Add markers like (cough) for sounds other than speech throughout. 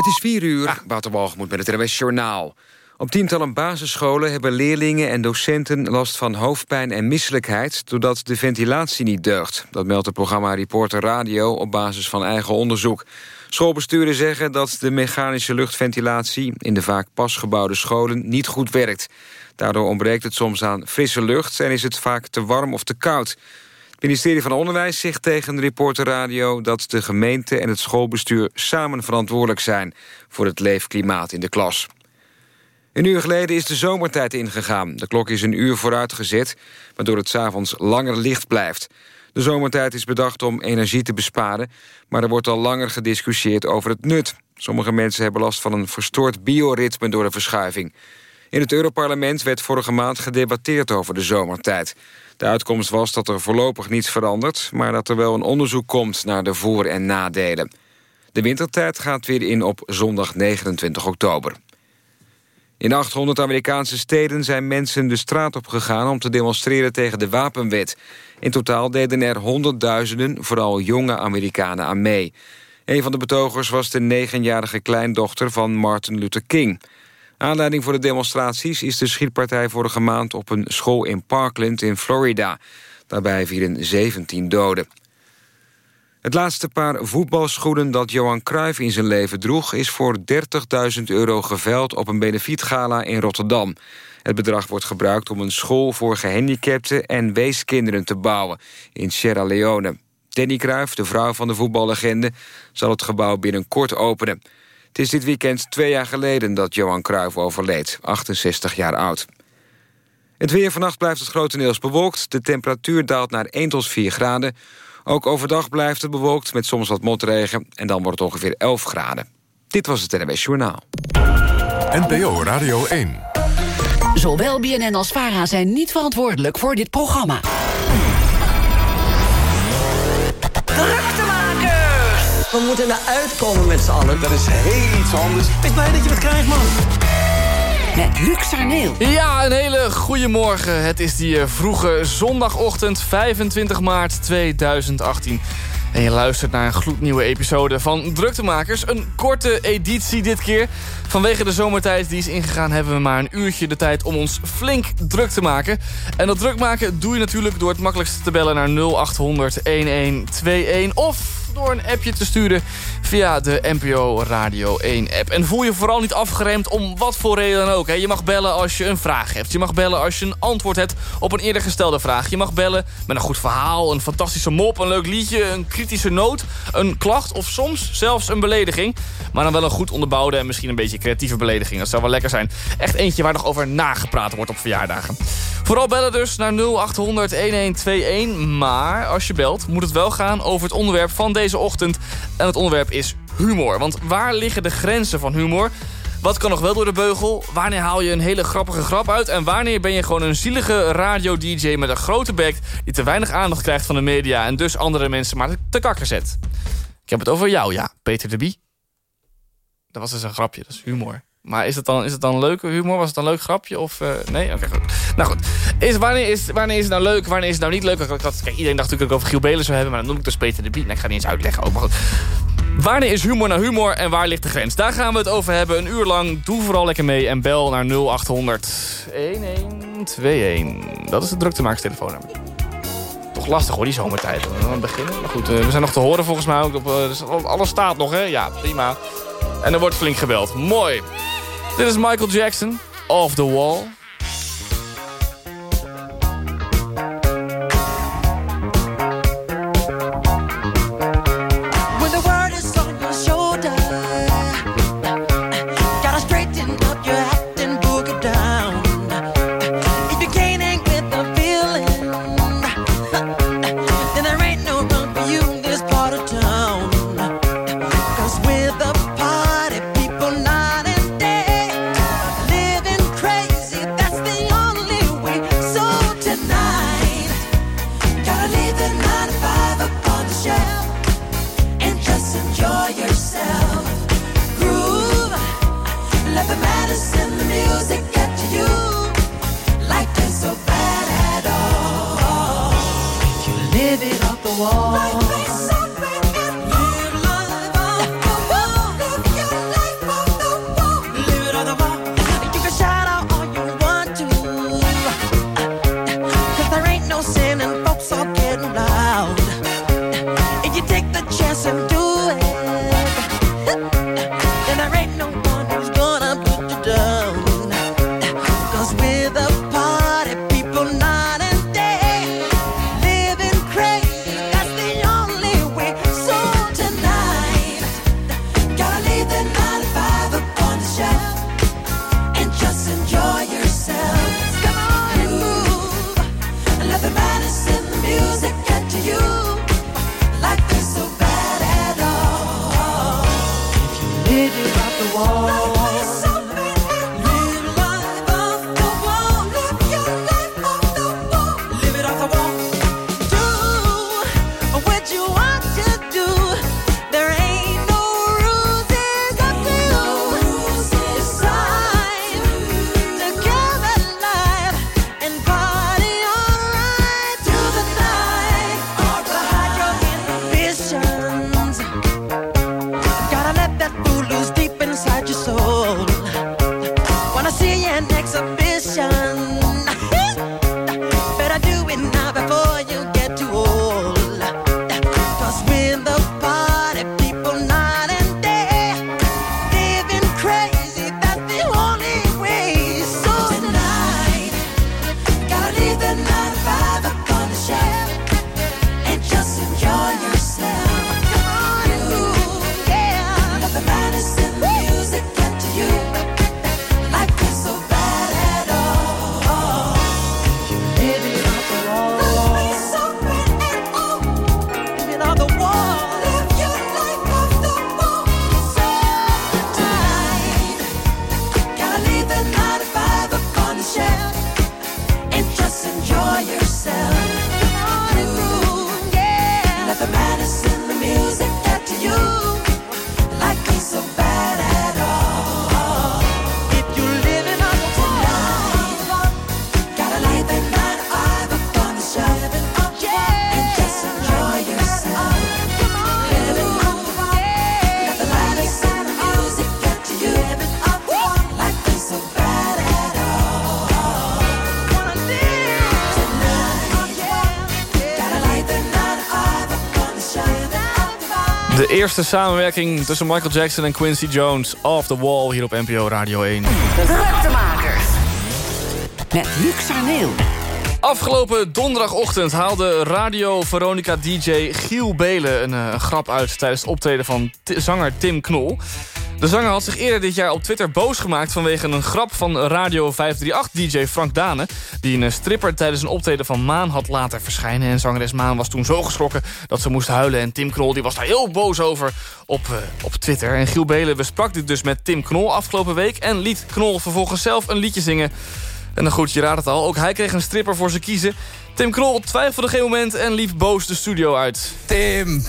Het is 4 uur, ah. Waterwalgemoed met het RWS Journaal. Op tientallen basisscholen hebben leerlingen en docenten last van hoofdpijn en misselijkheid... doordat de ventilatie niet deugt. Dat meldt het programma Reporter Radio op basis van eigen onderzoek. Schoolbesturen zeggen dat de mechanische luchtventilatie... in de vaak pasgebouwde scholen niet goed werkt. Daardoor ontbreekt het soms aan frisse lucht... en is het vaak te warm of te koud. Het ministerie van Onderwijs zegt tegen de Reporter Radio... dat de gemeente en het schoolbestuur samen verantwoordelijk zijn... voor het leefklimaat in de klas. Een uur geleden is de zomertijd ingegaan. De klok is een uur vooruitgezet, waardoor het s'avonds langer licht blijft. De zomertijd is bedacht om energie te besparen... maar er wordt al langer gediscussieerd over het nut. Sommige mensen hebben last van een verstoord bioritme door de verschuiving. In het Europarlement werd vorige maand gedebatteerd over de zomertijd. De uitkomst was dat er voorlopig niets verandert... maar dat er wel een onderzoek komt naar de voor- en nadelen. De wintertijd gaat weer in op zondag 29 oktober. In 800 Amerikaanse steden zijn mensen de straat op gegaan... om te demonstreren tegen de wapenwet. In totaal deden er honderdduizenden, vooral jonge Amerikanen, aan mee. Een van de betogers was de negenjarige kleindochter van Martin Luther King. Aanleiding voor de demonstraties is de schietpartij vorige maand... op een school in Parkland in Florida. Daarbij vielen 17 doden. Het laatste paar voetbalschoenen dat Johan Cruijff in zijn leven droeg... is voor 30.000 euro geveild op een benefietgala in Rotterdam. Het bedrag wordt gebruikt om een school voor gehandicapten... en weeskinderen te bouwen in Sierra Leone. Danny Cruijff, de vrouw van de voetballegende... zal het gebouw binnenkort openen. Het is dit weekend twee jaar geleden dat Johan Cruijff overleed, 68 jaar oud. Het weer vannacht blijft het grotendeels bewolkt. De temperatuur daalt naar 1 tot 4 graden. Ook overdag blijft het bewolkt met soms wat motregen... en dan wordt het ongeveer 11 graden. Dit was het NWS Journaal. NPO Radio 1. Zowel BNN als VARA zijn niet verantwoordelijk voor dit programma. We moeten eruit komen met z'n allen. Dat is heel iets anders. Ik blij dat je het krijgt, man. Met Luc Sarneel. Ja, een hele goede morgen. Het is die eh, vroege zondagochtend 25 maart 2018. En je luistert naar een gloednieuwe episode van Druktemakers. Een korte editie dit keer. Vanwege de zomertijd die is ingegaan... hebben we maar een uurtje de tijd om ons flink druk te maken. En dat druk maken doe je natuurlijk door het makkelijkste te bellen naar 0800 1121 of door een appje te sturen via de NPO Radio 1 app. En voel je vooral niet afgeremd om wat voor reden dan ook. Hè. Je mag bellen als je een vraag hebt. Je mag bellen als je een antwoord hebt op een eerder gestelde vraag. Je mag bellen met een goed verhaal, een fantastische mop, een leuk liedje... een kritische noot, een klacht of soms zelfs een belediging. Maar dan wel een goed onderbouwde en misschien een beetje creatieve belediging. Dat zou wel lekker zijn. Echt eentje waar nog over nagepraat wordt op verjaardagen. Vooral bellen dus naar 0800 1121. Maar als je belt moet het wel gaan over het onderwerp van deze ochtend. En het onderwerp is humor. Want waar liggen de grenzen van humor? Wat kan nog wel door de beugel? Wanneer haal je een hele grappige grap uit? En wanneer ben je gewoon een zielige radio-dj met een grote bek... die te weinig aandacht krijgt van de media... en dus andere mensen maar te kakker zet? Ik heb het over jou, ja. Peter de Bie. Dat was dus een grapje, dat is humor. Maar is het dan, is het dan leuke humor? Was het een leuk grapje? Of, uh, nee? Oké, goed. Nou goed. Is, wanneer, is, wanneer is het nou leuk? Wanneer is het nou niet leuk? Kijk, iedereen dacht natuurlijk dat ik over Giel Belen zou hebben. Maar dan noem ik dus Peter de Biet. Nou, ik ga niet eens uitleggen. Ook, maar. Wanneer is humor nou humor en waar ligt de grens? Daar gaan we het over hebben. Een uur lang. Doe vooral lekker mee en bel naar 0800 1121. Dat is het druktemaakstelefoon. Toch lastig hoor, die zomertijd. We gaan beginnen. Maar goed, uh, we zijn nog te horen volgens mij ook. Op, uh, dus alles staat nog, hè? Ja, prima. En er wordt flink gebeld. Mooi. Dit is Michael Jackson, Off the wall. Eerste samenwerking tussen Michael Jackson en Quincy Jones. Off the Wall hier op NPO Radio 1. Druktemakers. Met Luc Arneel. Afgelopen donderdagochtend haalde Radio Veronica DJ Giel Belen een, uh, grap uit... tijdens het optreden van zanger Tim Knol. De zanger had zich eerder dit jaar op Twitter boos gemaakt... vanwege een grap van Radio 538-dj Frank Dane... die een stripper tijdens een optreden van Maan had laten verschijnen. En zangeres Maan was toen zo geschrokken dat ze moest huilen. En Tim Knol die was daar heel boos over op, uh, op Twitter. En Giel Belen besprak dit dus met Tim Knol afgelopen week... en liet Knol vervolgens zelf een liedje zingen... En dan goed, je raadt het al. Ook hij kreeg een stripper voor zijn kiezen. Tim Knol twijfelde geen moment en liep boos de studio uit. Tim,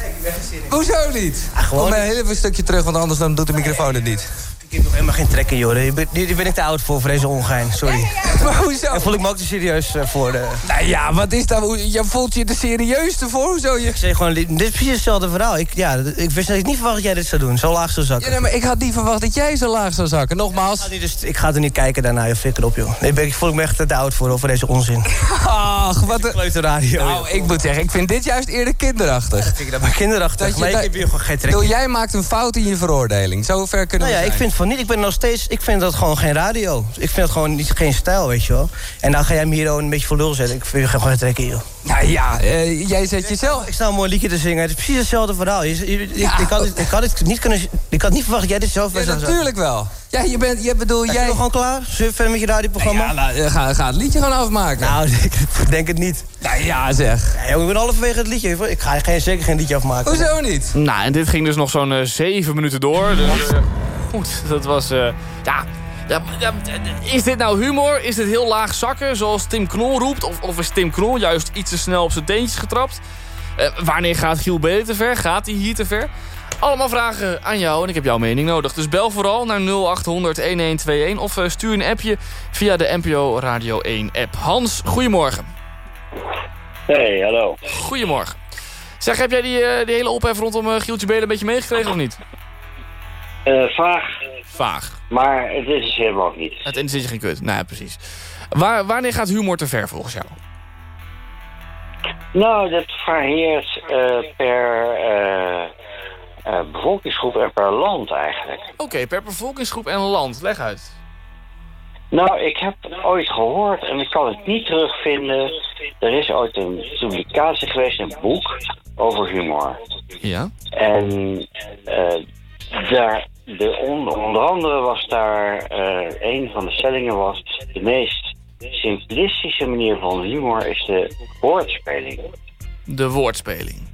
hoezo niet? Ah, gewoon Kom heel even een stukje terug, want anders dan doet de microfoon het niet. Ik heb nog helemaal geen trekken, joh. Hier ben, ben ik te oud voor, voor deze ongein. Sorry. maar hoezo? Daar voel ik me ook te serieus eh, voor. De... Nou ja, wat is dat? Je voelt je te serieus ervoor? Hoezo je... Ik zeg gewoon, dit is precies hetzelfde verhaal. Ik, ja, ik wist ik niet verwacht dat jij dit zou doen. Zo laag zou zakken. Ja, nee, maar ik had niet verwacht dat jij zo laag zou zakken. Nogmaals. Ik ga, dus, ik ga er niet kijken daarna, je flikker op, joh. Nee, ik voel me echt te oud voor, voor deze onzin. Ach, wat een... radio. Nou, ik moet zeggen, ik vind dit juist eerder kinderachtig. Ja, vind ik dat maar kinderachtig. Dat je, ik heb gewoon geen trek. Jij maakt een fout in je veroordeling. Zo ver kunnen nou ja, ik vind van niet. Ik ben nog steeds ik vind dat gewoon geen radio. Ik vind het gewoon niet, geen stijl, weet je wel. En dan ga jij me hier een beetje voor lul zetten. Ik vind je gewoon trekken, joh. Nou ja, uh, jij zet jezelf... Ik sta een mooi liedje te zingen. Het is precies hetzelfde verhaal. Je, ik, ik, had het, ik, had het niet kunnen... Ik had niet verwacht dat jij dit zelf ja, natuurlijk wel. Ja, je bent... Je bedoel, jij... Ben gewoon klaar? Zullen verder met je radioprogramma? Ja, nou, ga, ga het liedje gewoon afmaken. Nou, (laughs) ik denk het niet. Nou ja, zeg. Ja, ik ben halverwege het liedje. Ik ga geen, zeker geen liedje afmaken. Hoezo niet? Nou, en dit ging dus nog zo'n uh, zeven minuten door. Dus, uh, goed, dat was... Uh, ja, is dit nou humor? Is dit heel laag zakken, zoals Tim Knol roept? Of, of is Tim Knol juist iets te snel op zijn teentjes getrapt? Uh, wanneer gaat Giel Belen te ver? Gaat hij hier te ver? Allemaal vragen aan jou en ik heb jouw mening nodig. Dus bel vooral naar 0800-1121 of uh, stuur een appje via de NPO Radio 1 app. Hans, goedemorgen. Hey, hallo. Goedemorgen. Zeg, heb jij die, uh, die hele ophef rondom uh, Gieltje Belen een beetje meegekregen of niet? Vaag. Vaag. Maar het is dus helemaal niet. Het interesseert je geen kut. Nou ja, precies. Waar, wanneer gaat humor te ver volgens jou? Nou, dat varieert uh, per uh, uh, bevolkingsgroep en per land eigenlijk. Oké, per bevolkingsgroep en land. Leg uit. Nou, ik heb ooit gehoord en ik kan het niet terugvinden. Er is ooit een publicatie geweest, een boek over humor. Ja. En daar de on- onder andere was daar, eh, een van de stellingen was... de meest simplistische manier van humor is de woordspeling. De woordspeling.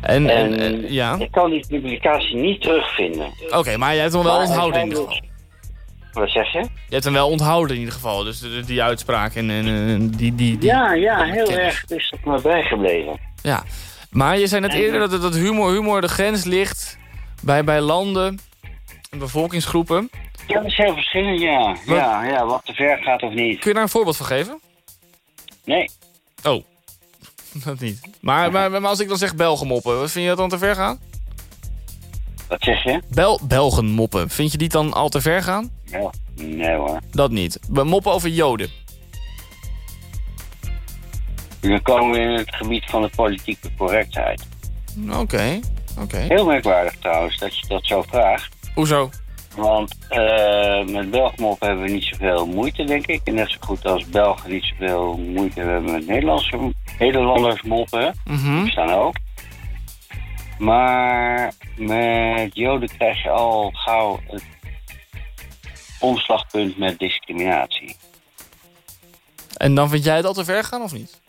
En, en, En en- ja, ik kan die publicatie niet terugvinden. oké, maar jij hebt hem wel Maar onthouden in ieder geval. Wat zeg je? Je hebt hem wel onthouden in ieder geval, dus die uitspraak en, en, en die, die, die... Ja, ja, heel kennis. erg is dat me bijgebleven. Ja, maar je zei net eerder dat, dat humor, humor de grens ligt bij, bij landen en bevolkingsgroepen. Ja, dat is heel verschillend, ja. Ja, ja, wat te ver gaat of niet. Kun je daar een voorbeeld van geven? Nee. Oh, (laughs) dat niet. Maar, maar, maar als ik dan zeg Belgen moppen, wat vind je dat dan te ver gaan? Wat zeg je? Bel Belgen moppen, vind je die dan al te ver gaan? Ja, nee hoor. Dat niet. We moppen over Joden. Dan komen we in het gebied van de politieke correctheid. Oké, Heel merkwaardig trouwens dat je dat zo vraagt. Hoezo? Want eh, met Belgmop hebben we niet zoveel moeite, denk ik. En net zo goed als Belgen niet zoveel moeite hebben met Nederlandse Nederlanders moppen. Mhm. Die staan ook. Maar met Joden krijg je al gauw het omslagpunt met discriminatie. En dan vind jij het al te ver gaan of niet?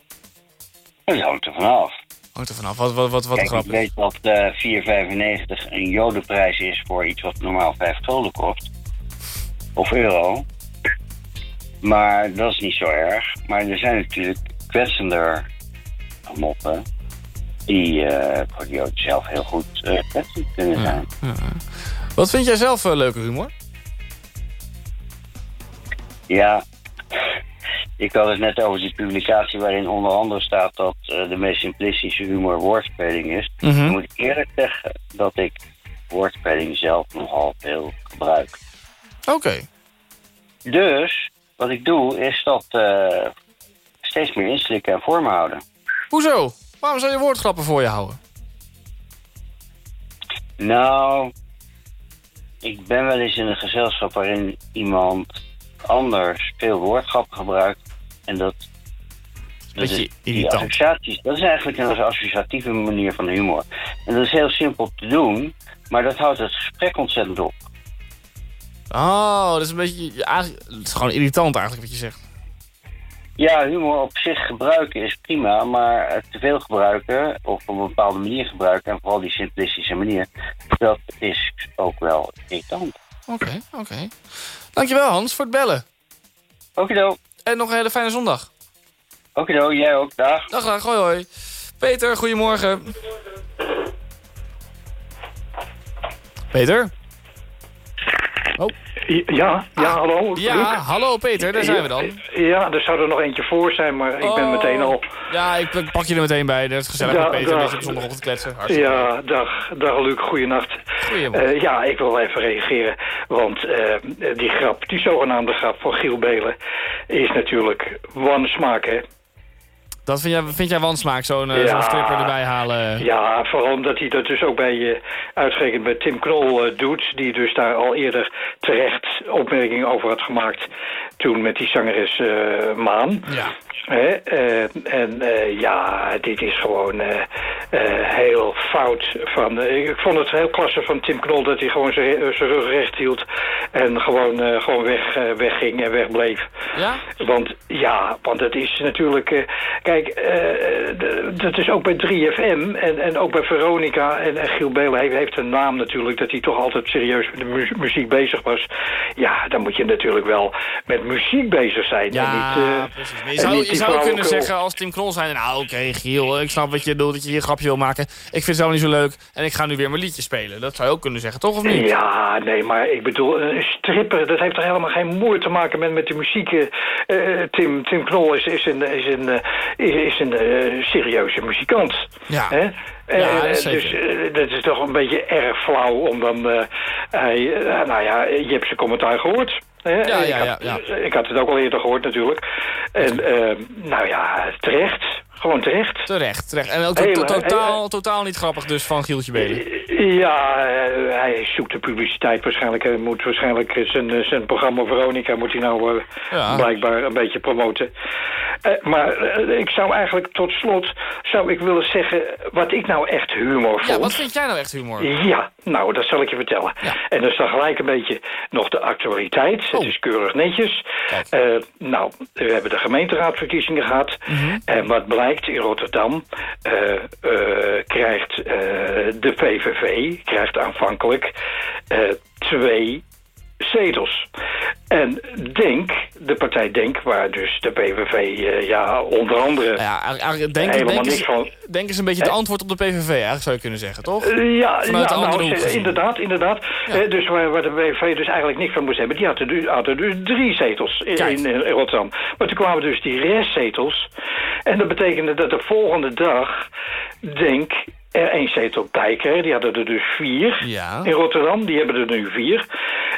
Dat hangt er vanaf. Hangt er vanaf. Wat, wat, wat, wat Kijk, grap ik weet dat eh 4,95 een jodenprijs is voor iets wat normaal 5 gulden kost. Of euro. Maar dat is niet zo erg. Maar er zijn natuurlijk kwetsender moppen. Die eh, voor de joden zelf heel goed eh kwetsend kunnen zijn. Wat vind jij zelf eh, leuke humor? Ja, ik had het net over die publicatie waarin onder andere staat dat eh, de meest simplistische humor woordspeling is. Mhm. Ik moet eerlijk zeggen dat ik woordspeling zelf nogal veel gebruik. Oké. Dus wat ik doe is dat eh, steeds meer inslikken en vorm houden. Hoezo? Waarom zou je woordgrappen voor je houden? Nou, ik ben wel eens in een gezelschap waarin iemand anders veel woordgrappen gebruikt. En dat. dat Beetje die irritant. associaties, dat is eigenlijk een associatieve manier van humor. En dat is heel simpel te doen, maar dat houdt het gesprek ontzettend op. Oh, dat is een beetje... eigenlijk, het is gewoon irritant eigenlijk wat je zegt. Ja, humor op zich gebruiken is prima, maar te veel gebruiken, of op een bepaalde manier gebruiken, en vooral die simplistische manier, dat is ook wel irritant. Oké, oké. Dankjewel Hans voor het bellen. Okido, En nog een hele fijne zondag. okido, jij ook, dag. Dag, dag, hoi hoi. Peter, goedemorgen. Peter? Oh, Ja, ja, hallo. ja, Luc? hallo Peter, daar zijn we dan. Ja, er zou er nog eentje voor zijn, maar ik ben Oh. meteen al... Ja, ik pak je er meteen bij. Dat is gezellig met Peter, een dag. beetje op zondagochtend kletsen. Hartstikke leuk. Ja, dag, dag Luc, goeienacht. Goedemorgen. Eh, ja, ik wil even reageren, want eh, die grap, die zogenaamde grap van Giel Belen... is natuurlijk wansmaak, hè? Dat vind jij, vind jij wansmaak, zo'n eh, Ja. zo'n stripper erbij halen? Ja, vooral omdat hij dat dus ook bij, eh uitgerekend bij Tim Knol eh, doet... die dus daar al eerder terecht opmerkingen over had gemaakt... toen met die zangeres eh, Maan. Ja. Eh, en eh, ja, dit is gewoon eh, heel fout. Van, ik vond het heel klasse van Tim Knol dat hij gewoon zijn rug recht hield. En gewoon, gewoon weg, wegging en wegbleef. Ja? Want ja, want het is natuurlijk... kijk, dat is ook bij 3FM en, en ook bij Veronica en, en Giel Belen heeft, heeft een naam natuurlijk... dat hij toch altijd serieus met de mu- muziek bezig was. Ja, dan moet je natuurlijk wel met muziek bezig zijn. en Ja, niet, eh, precies. Je zou, kunnen flauwekul. zeggen als Tim Knol zijn... nou oké, Giel, ik snap wat je bedoelt, dat je hier een grapje wil maken. Ik vind het zelf niet zo leuk en ik ga nu weer mijn liedje spelen. Dat zou je ook kunnen zeggen, toch of niet? Ja, nee, maar ik bedoel, een stripper, dat heeft toch helemaal geen moeite te maken met, met de muziek. eh, eh, Tim, Tim Knol is, is een, is een, eh, is een eh, serieuze muzikant. Ja. Hè? Eh, Ja, dat is dus eh, dat is toch een beetje erg flauw om dan... eh, hij, eh, nou ja, je hebt zijn commentaar gehoord. hè? Ja, ik, ja, had, ja, ik had het ook al eerder gehoord natuurlijk. En eh, nou ja, terecht. Gewoon terecht. Terecht, terecht. En ook to- Helemaal- totaal, totaal niet grappig dus van Gieltje Belen. Ja, eh, hij zoekt de publiciteit waarschijnlijk. Hij moet waarschijnlijk eh, zijn, eh, zijn programma Veronica moet hij nou eh, Ja. blijkbaar een beetje promoten. Eh, maar eh, ik zou eigenlijk tot slot zou ik willen zeggen wat ik nou echt humor vond. Ja, wat vind jij nou echt humor? Ja, nou, dat zal ik je vertellen. En dat is dan gelijk een beetje nog de actualiteit. Oh. Het is keurig netjes. Eh, nou, we hebben de gemeenteraadsverkiezingen gehad. Mhm. En wat blijkt in Rotterdam... krijgt de PVV krijgt aanvankelijk twee zetels. En Denk, de partij Denk, waar dus de PVV eh, ja, onder andere... Ja, denk, helemaal denk, niks is, van... denk is een beetje het antwoord op de PVV, eigenlijk zou je kunnen zeggen, toch? Eh, ja, Vanuit ja nou, inderdaad, inderdaad. Dus waar, waar de PVV dus eigenlijk niks van moest hebben... die hadden dus, hadden dus drie zetels in, in, in Rotterdam. Maar toen kwamen dus die restzetels. En dat betekende dat de volgende dag... Denk er één zetel bij kreeg. Die hadden er dus vier Ja. in Rotterdam. Die hebben er nu vier.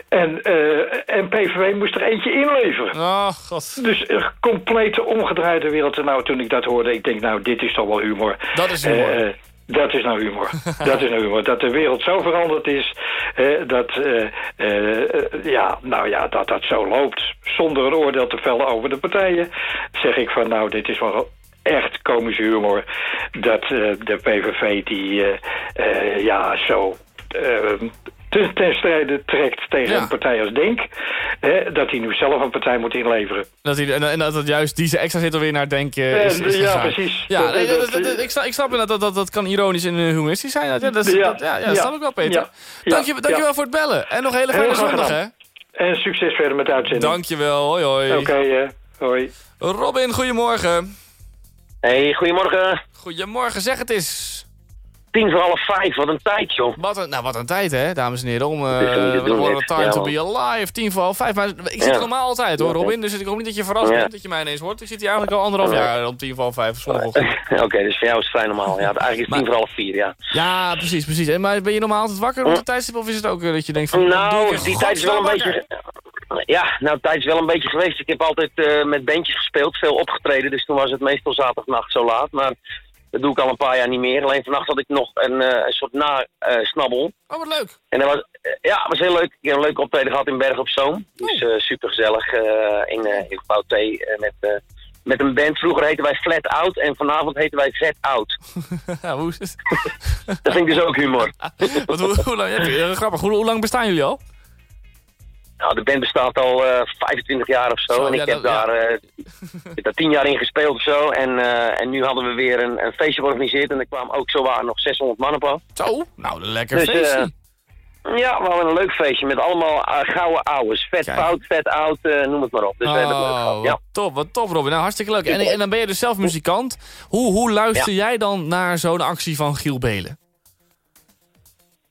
En, eh, en PVV moest er eentje inleveren. Oh, god. Dus een complete omgedraaide wereld. En nou, toen ik dat hoorde, ik denk, nou, dit is toch wel humor. Dat is humor. Eh, eh, dat is nou humor. (laughs) dat is nou humor. Dat de wereld zo veranderd is, eh, dat, eh, eh, eh, ja, nou ja, dat dat zo loopt. Zonder een oordeel te vellen over de partijen, zeg ik van, nou, dit is wel echt komische humor. Dat eh, de PVV die, eh, eh, ja, zo... ten, ten strijde trekt tegen Ja. een partij als Denk... Hè, dat hij nu zelf een partij moet inleveren. Dat hij, en, en dat het juist deze extra zit alweer naar denken is, Eh, is ja, precies. Ja, Dat- dat- dat- ik, snap, ik snap dat, dat dat kan ironisch en humoristisch zijn. Ja, dat, dat, ja, ja, ja, snap ik wel, Peter. Dank je, dankjewel voor het bellen. En nog een hele fijne zondag, hè? En succes verder met de uitzending. Dankjewel, hoi hoi. Oké, hoi. Robin, goedemorgen. Hey, goedemorgen. Goedemorgen, zeg het eens. Tien voor half vijf, wat een tijd, joh. Wat een, nou, wat een tijd, hè, dames en heren. Om, eh what a dit. time Ja, to be alive. Tien voor half vijf. Maar ik zit er normaal altijd, hoor. Robin. Dus ik hoop niet dat je verrast bent dat je mij ineens hoort. Ik zit hier eigenlijk al anderhalf Ja. jaar om tien voor half vijf op zondagochtend. (laughs) Oké, dus voor jou is het vrij normaal. Ja, eigenlijk is het tien voor half vier, ja. Ja, precies, precies. En, maar ben je normaal altijd wakker rond de tijdstip? Of is het ook eh, dat je denkt van... Nou, die tijd is wel een beetje... Ja, nou, tijd is wel een beetje geweest. Ik heb altijd eh, met bandjes gespeeld, veel opgetreden. Dus toen was het meestal zaterdagnacht zo laat. Maar dat doe ik al een paar jaar niet meer. Alleen vannacht had ik nog een, eh, een soort na-snabbel. Oh, wat leuk. En dat was, eh, ja, het was heel leuk. Ik heb een leuke optreden gehad in Berg op Zoom. Dus Oh. eh super gezellig in, eh in T eh, met, eh, met een band. Vroeger heten wij Flat Out en vanavond heten wij Vet Out. (laughs) ja, hoe is het? (laughs) Dat vind ik dus ook humor. (laughs) Wat, hoe, hoe lang, ja, grappig. Hoe, hoe lang bestaan jullie al? Nou, de band bestaat al eh 25 jaar of zo. Zo, en ik ja, heb dat- ja. daar, eh, (laughs) ik heb daar 10 jaar in gespeeld of zo. En, eh, en nu hadden we weer een, een feestje georganiseerd. En er kwamen ook zowaar nog 600 man op af. Zo, nou, lekker Dus, feestje. eh, ja, we hadden een leuk feestje met allemaal eh, gouden ouwes. Vet Kijk. fout, vet oud, eh, noem het maar op. Dus we hebben het leuk Oh, gehad. Ja. wat tof, wat tof Robin. Nou, hartstikke leuk. En, en dan ben je dus zelf muzikant. Hoe, hoe luister jij dan naar zo'n actie van Giel Belen?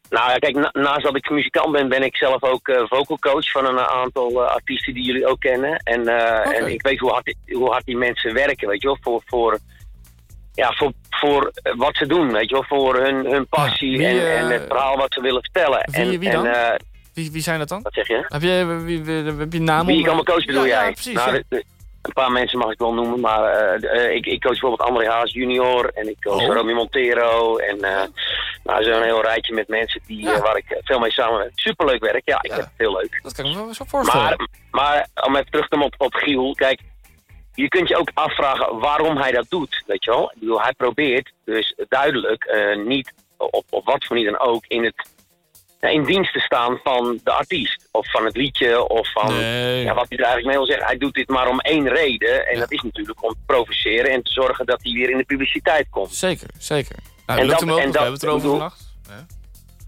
Nou ja, kijk, na- naast dat ik muzikant ben, ben ik zelf ook eh vocal coach van een aantal eh, artiesten die jullie ook kennen. En, eh, en ik weet hoe hard, die- hoe hard die mensen werken, weet je wel, voor, voor, ja, voor, voor wat ze doen, weet je wel, voor hun, hun passie wie, en, en het verhaal wat ze willen vertellen. wie- en, wie dan? En, Wie, wie zijn dat dan? wat zeg je? Heb je, wie, wie- heb je naam? Wie kan mijn coach bedoel ja, jij? Ja, precies. Nou, ja. de- de- een paar mensen mag ik wel noemen, maar eh, eh, ik, ik coach bijvoorbeeld André Haas junior en ik coach Oh. Romy Montero en eh nou, zo'n heel rijtje met mensen die, Ja. waar ik veel mee samenwerk. Superleuk werk, ja, ik Ja. heb het heel leuk. Dat kan ik me wel zo voorstellen. Maar, maar om even terug te komen op, op Giel, kijk, je kunt je ook afvragen waarom hij dat doet, weet je wel. Ik bedoel, hij probeert dus duidelijk niet, op, op wat voor manier dan ook, in, het, in dienst te staan van de artiest. Of van het liedje, of van Nee. ja, wat hij er eigenlijk mee wil zeggen. Hij doet dit maar om één reden, en Ja. dat is natuurlijk om te provoceren en te zorgen dat hij weer in de publiciteit komt. Zeker, zeker. Nou, En dat- hem ook, en we hebben het erover bedoel- vannacht. Ja.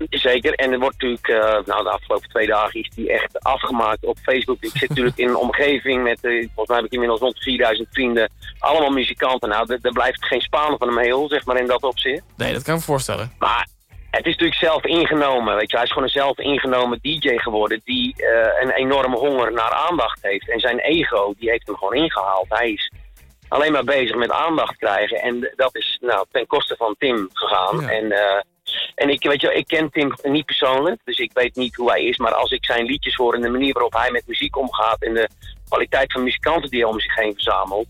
Zeker, en er wordt natuurlijk, eh, nou de afgelopen twee dagen is die echt afgemaakt op Facebook. Ik zit natuurlijk in een omgeving met, eh, volgens mij heb ik inmiddels rond 4000 vrienden, allemaal muzikanten. Nou, er, er blijft geen Spaan van hem heel, zeg maar in dat opzicht. Nee, dat kan ik me voorstellen. Maar het is natuurlijk zelf ingenomen, weet je. Hij is gewoon een zelf ingenomen DJ geworden die eh, een enorme honger naar aandacht heeft. En zijn ego, die heeft hem gewoon ingehaald. Hij is alleen maar bezig met aandacht krijgen. En dat is nou, ten koste van Tim gegaan. Ja. En, eh, en ik, weet je, ik ken Tim niet persoonlijk, dus ik weet niet hoe hij is. Maar als ik zijn liedjes hoor en de manier waarop hij met muziek omgaat... en de kwaliteit van muzikanten die hij om zich heen verzamelt...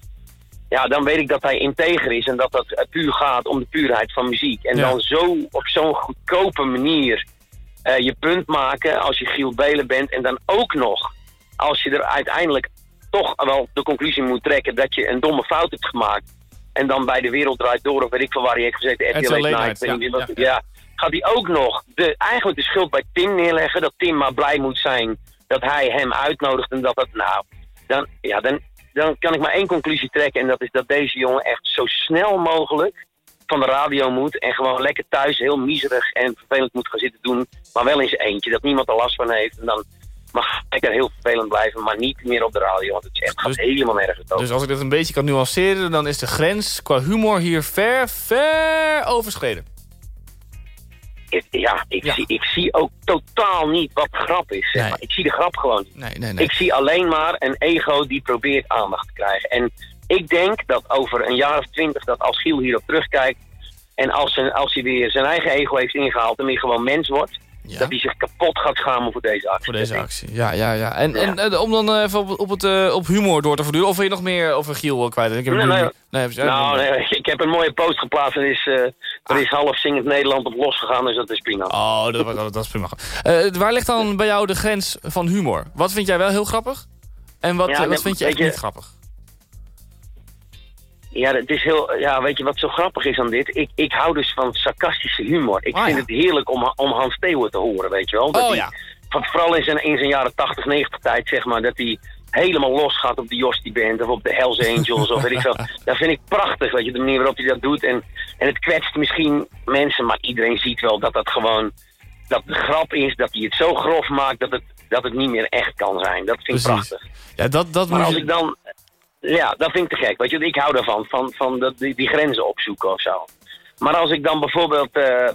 ja, dan weet ik dat hij integer is en dat dat eh, puur gaat om de puurheid van muziek. En Ja. dan zo op zo'n goedkope manier eh, je punt maken als je Giel Belen bent. En dan ook nog, als je er uiteindelijk toch wel de conclusie moet trekken dat je een domme fout hebt gemaakt. En dan bij de Wereld Draait Door, of weet ik veel waar hij heeft gezeten, RTL Late ja, ja, ja, gaat hij ook nog de, eigenlijk de schuld bij Tim neerleggen. Dat Tim maar blij moet zijn dat hij hem uitnodigt en dat dat, nou, dan, ja, dan, dan kan ik maar één conclusie trekken. En dat is dat deze jongen echt zo snel mogelijk van de radio moet. En gewoon lekker thuis heel miserig en vervelend moet gaan zitten doen. Maar wel in zijn eentje, dat niemand er last van heeft. En dan mag hij er heel vervelend blijven, maar niet meer op de radio. Want het is echt, gaat helemaal nergens over. Dus als ik dit een beetje kan nuanceren... dan is de grens qua humor hier ver, ver overschreden. Ik- ja, ik, Zie, ik zie ook totaal niet wat grap is. Zeg Nee. maar. Ik zie de grap gewoon niet. Nee, nee, nee. Ik zie alleen maar een ego die probeert aandacht te krijgen. En ik denk dat over een jaar of twintig, dat als Giel hierop terugkijkt... en als, zijn, als hij weer zijn eigen ego heeft ingehaald en weer gewoon mens wordt... dat hij zich kapot gaat schamen voor deze actie. Voor deze actie, ja, ja, ja. En, en eh, om dan eh, even op, op, het, eh, op humor door te verduren... of wil je nog meer over Giel kwijt? Ik heb Nee, nee. nee, nou, nee. ik heb een mooie post geplaatst en er is, eh, er is half zingend Nederland op losgegaan, dus dat is prima. Oh, dat, dat, dat is prima. Waar ligt dan bij jou de grens van humor? Wat vind jij wel heel grappig? En wat, Ja, wat vind je echt je- niet grappig? Ja, het is heel, ja, weet je wat zo grappig is aan dit? Ik, ik hou dus van sarcastische humor. Ik Ah, vind ja. het heerlijk om, om Hans Theeuwen te horen, weet je wel. Dat Oh, hij- ja. vooral in zijn, in zijn jaren 80, 90 tijd, zeg maar, dat hij helemaal los gaat op de Jostie Band of op de Hells Angels of weet ik veel. (laughs) Dat vind ik prachtig, weet je, de manier waarop hij dat doet. En, en het kwetst misschien mensen, maar iedereen ziet wel dat dat gewoon, dat de grap is, dat hij het zo grof maakt dat het, dat het niet meer echt kan zijn. Dat vind ik Precies. prachtig. Ja, dat, dat Maar als je- ik dan... Ja, dat vind ik te gek. Weet je, ik hou daarvan. Van, van dat, die, die grenzen opzoeken of zo. Maar als ik dan bijvoorbeeld eh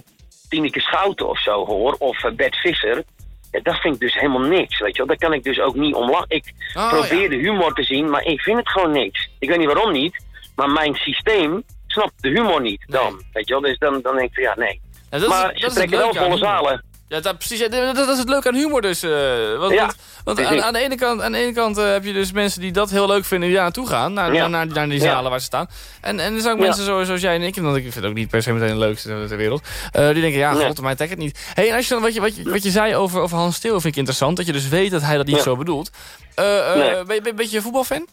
Tineke Schouten of zo hoor... of eh, Bert Visser... Ja, dat vind ik dus helemaal niks, weet je wel. Daar kan ik dus ook niet om lachen. Ik Oh, probeer ja. de humor te zien, maar ik vind het gewoon niks. Ik weet niet waarom niet, maar mijn systeem snapt de humor niet dan. Weet je wel, dus dan, dan denk ik van ja, nee. Ja, dat maar is ze trekken wel volle zalen. Ja, dat, precies. Dat, dat is het leuke aan humor dus. eh, want Ja, want, aan, aan de ene kant, aan de ene kant eh, heb je dus mensen die dat heel leuk vinden... die daar naartoe gaan, naar, Ja. naar, naar die Ja. zalen waar ze staan. En, en er zijn ook mensen zoals, zoals jij en ik... want ik vind het ook niet per se meteen de leukste ter wereld... eh, die denken, ja, Nee. god, mij trekt het niet. hey, en als je dan, wat, je, wat, je, wat je zei over, over Hans Steeuwen vind ik interessant... dat je dus weet dat hij dat niet zo bedoelt. Nee. ben, je- ben je een beetje een voetbalfan?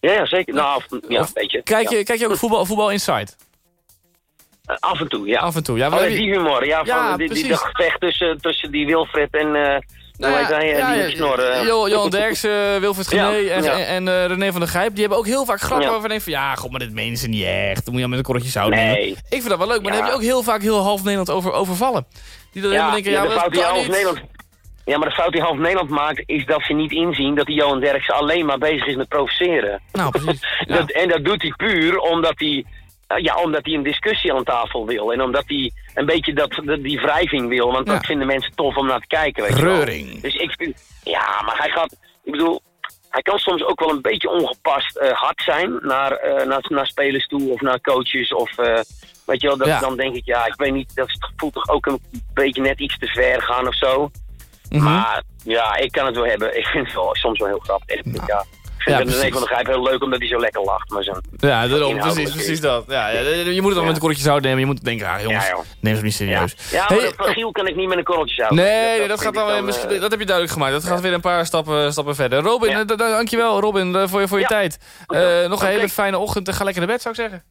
Ja, ja zeker. Nou, ja, Of weet je. Kijk je, kijk je ook voetbal, voetbal Inside? Eh, Af en toe, ja. Af en toe, ja. Je- die humor, ja. Ja, van, gevecht tussen, tussen die Wilfred en... eh Nou ja, hij? ja, die ja, eh. Jo- Johan Derksen, Wilfried Gené Ja, en, en, en, eh, René van der Grijp... die hebben ook heel vaak grappen waarvan je denkt van... ja, god, maar dit menen ze niet echt. Dan moet je al met een korreltje zout Nee. nemen. Ik vind dat wel leuk, maar dan heb je ook heel vaak heel half Nederland over, overvallen. Die dan helemaal denken, ja, de maar fout die half niet. Nederland... Ja, maar de fout die half Nederland maakt... is dat ze niet inzien dat die Johan Derksen alleen maar bezig is met provoceren. Nou, precies. (laughs) Dat, en dat doet hij puur omdat hij... eh, Ja, omdat hij een discussie aan tafel wil. En omdat hij een beetje dat, die wrijving wil. Want Ja. dat vinden mensen tof om naar te kijken. Weet je wel. Dus ik vind... Ja, maar hij gaat... Ik bedoel... Hij kan soms ook wel een beetje ongepast eh, hard zijn naar, eh, naar, naar spelers toe of naar coaches. Of, eh, weet je wel, dat, Ja. dan denk ik, ja, ik weet niet, dat voelt toch ook een beetje net iets te ver gaan of zo. Mhm. Maar ja, ik kan het wel hebben. Ik vind het wel, soms wel heel grappig. Ja, ik vind Ja, het René precies. van Grijp heel leuk omdat hij zo lekker lacht. Maar zo, Ja, daarom, precies, precies dat. Ja, ja, je moet het dan met een korreltje zout nemen. Je moet denken, ah, jongens, neem ze niet serieus. ja, Hey, maar dat, Giel kan ik niet met een korreltje zout. Nee, dat, gaat dan, weer dan, misschien, eh, dat heb je duidelijk gemaakt. Dat gaat weer een paar stappen, stappen verder. Robin, eh, da- da- dankjewel Robin eh, voor je, voor je tijd. Eh, nog een hele fijne ochtend en ga lekker naar bed, zou ik zeggen.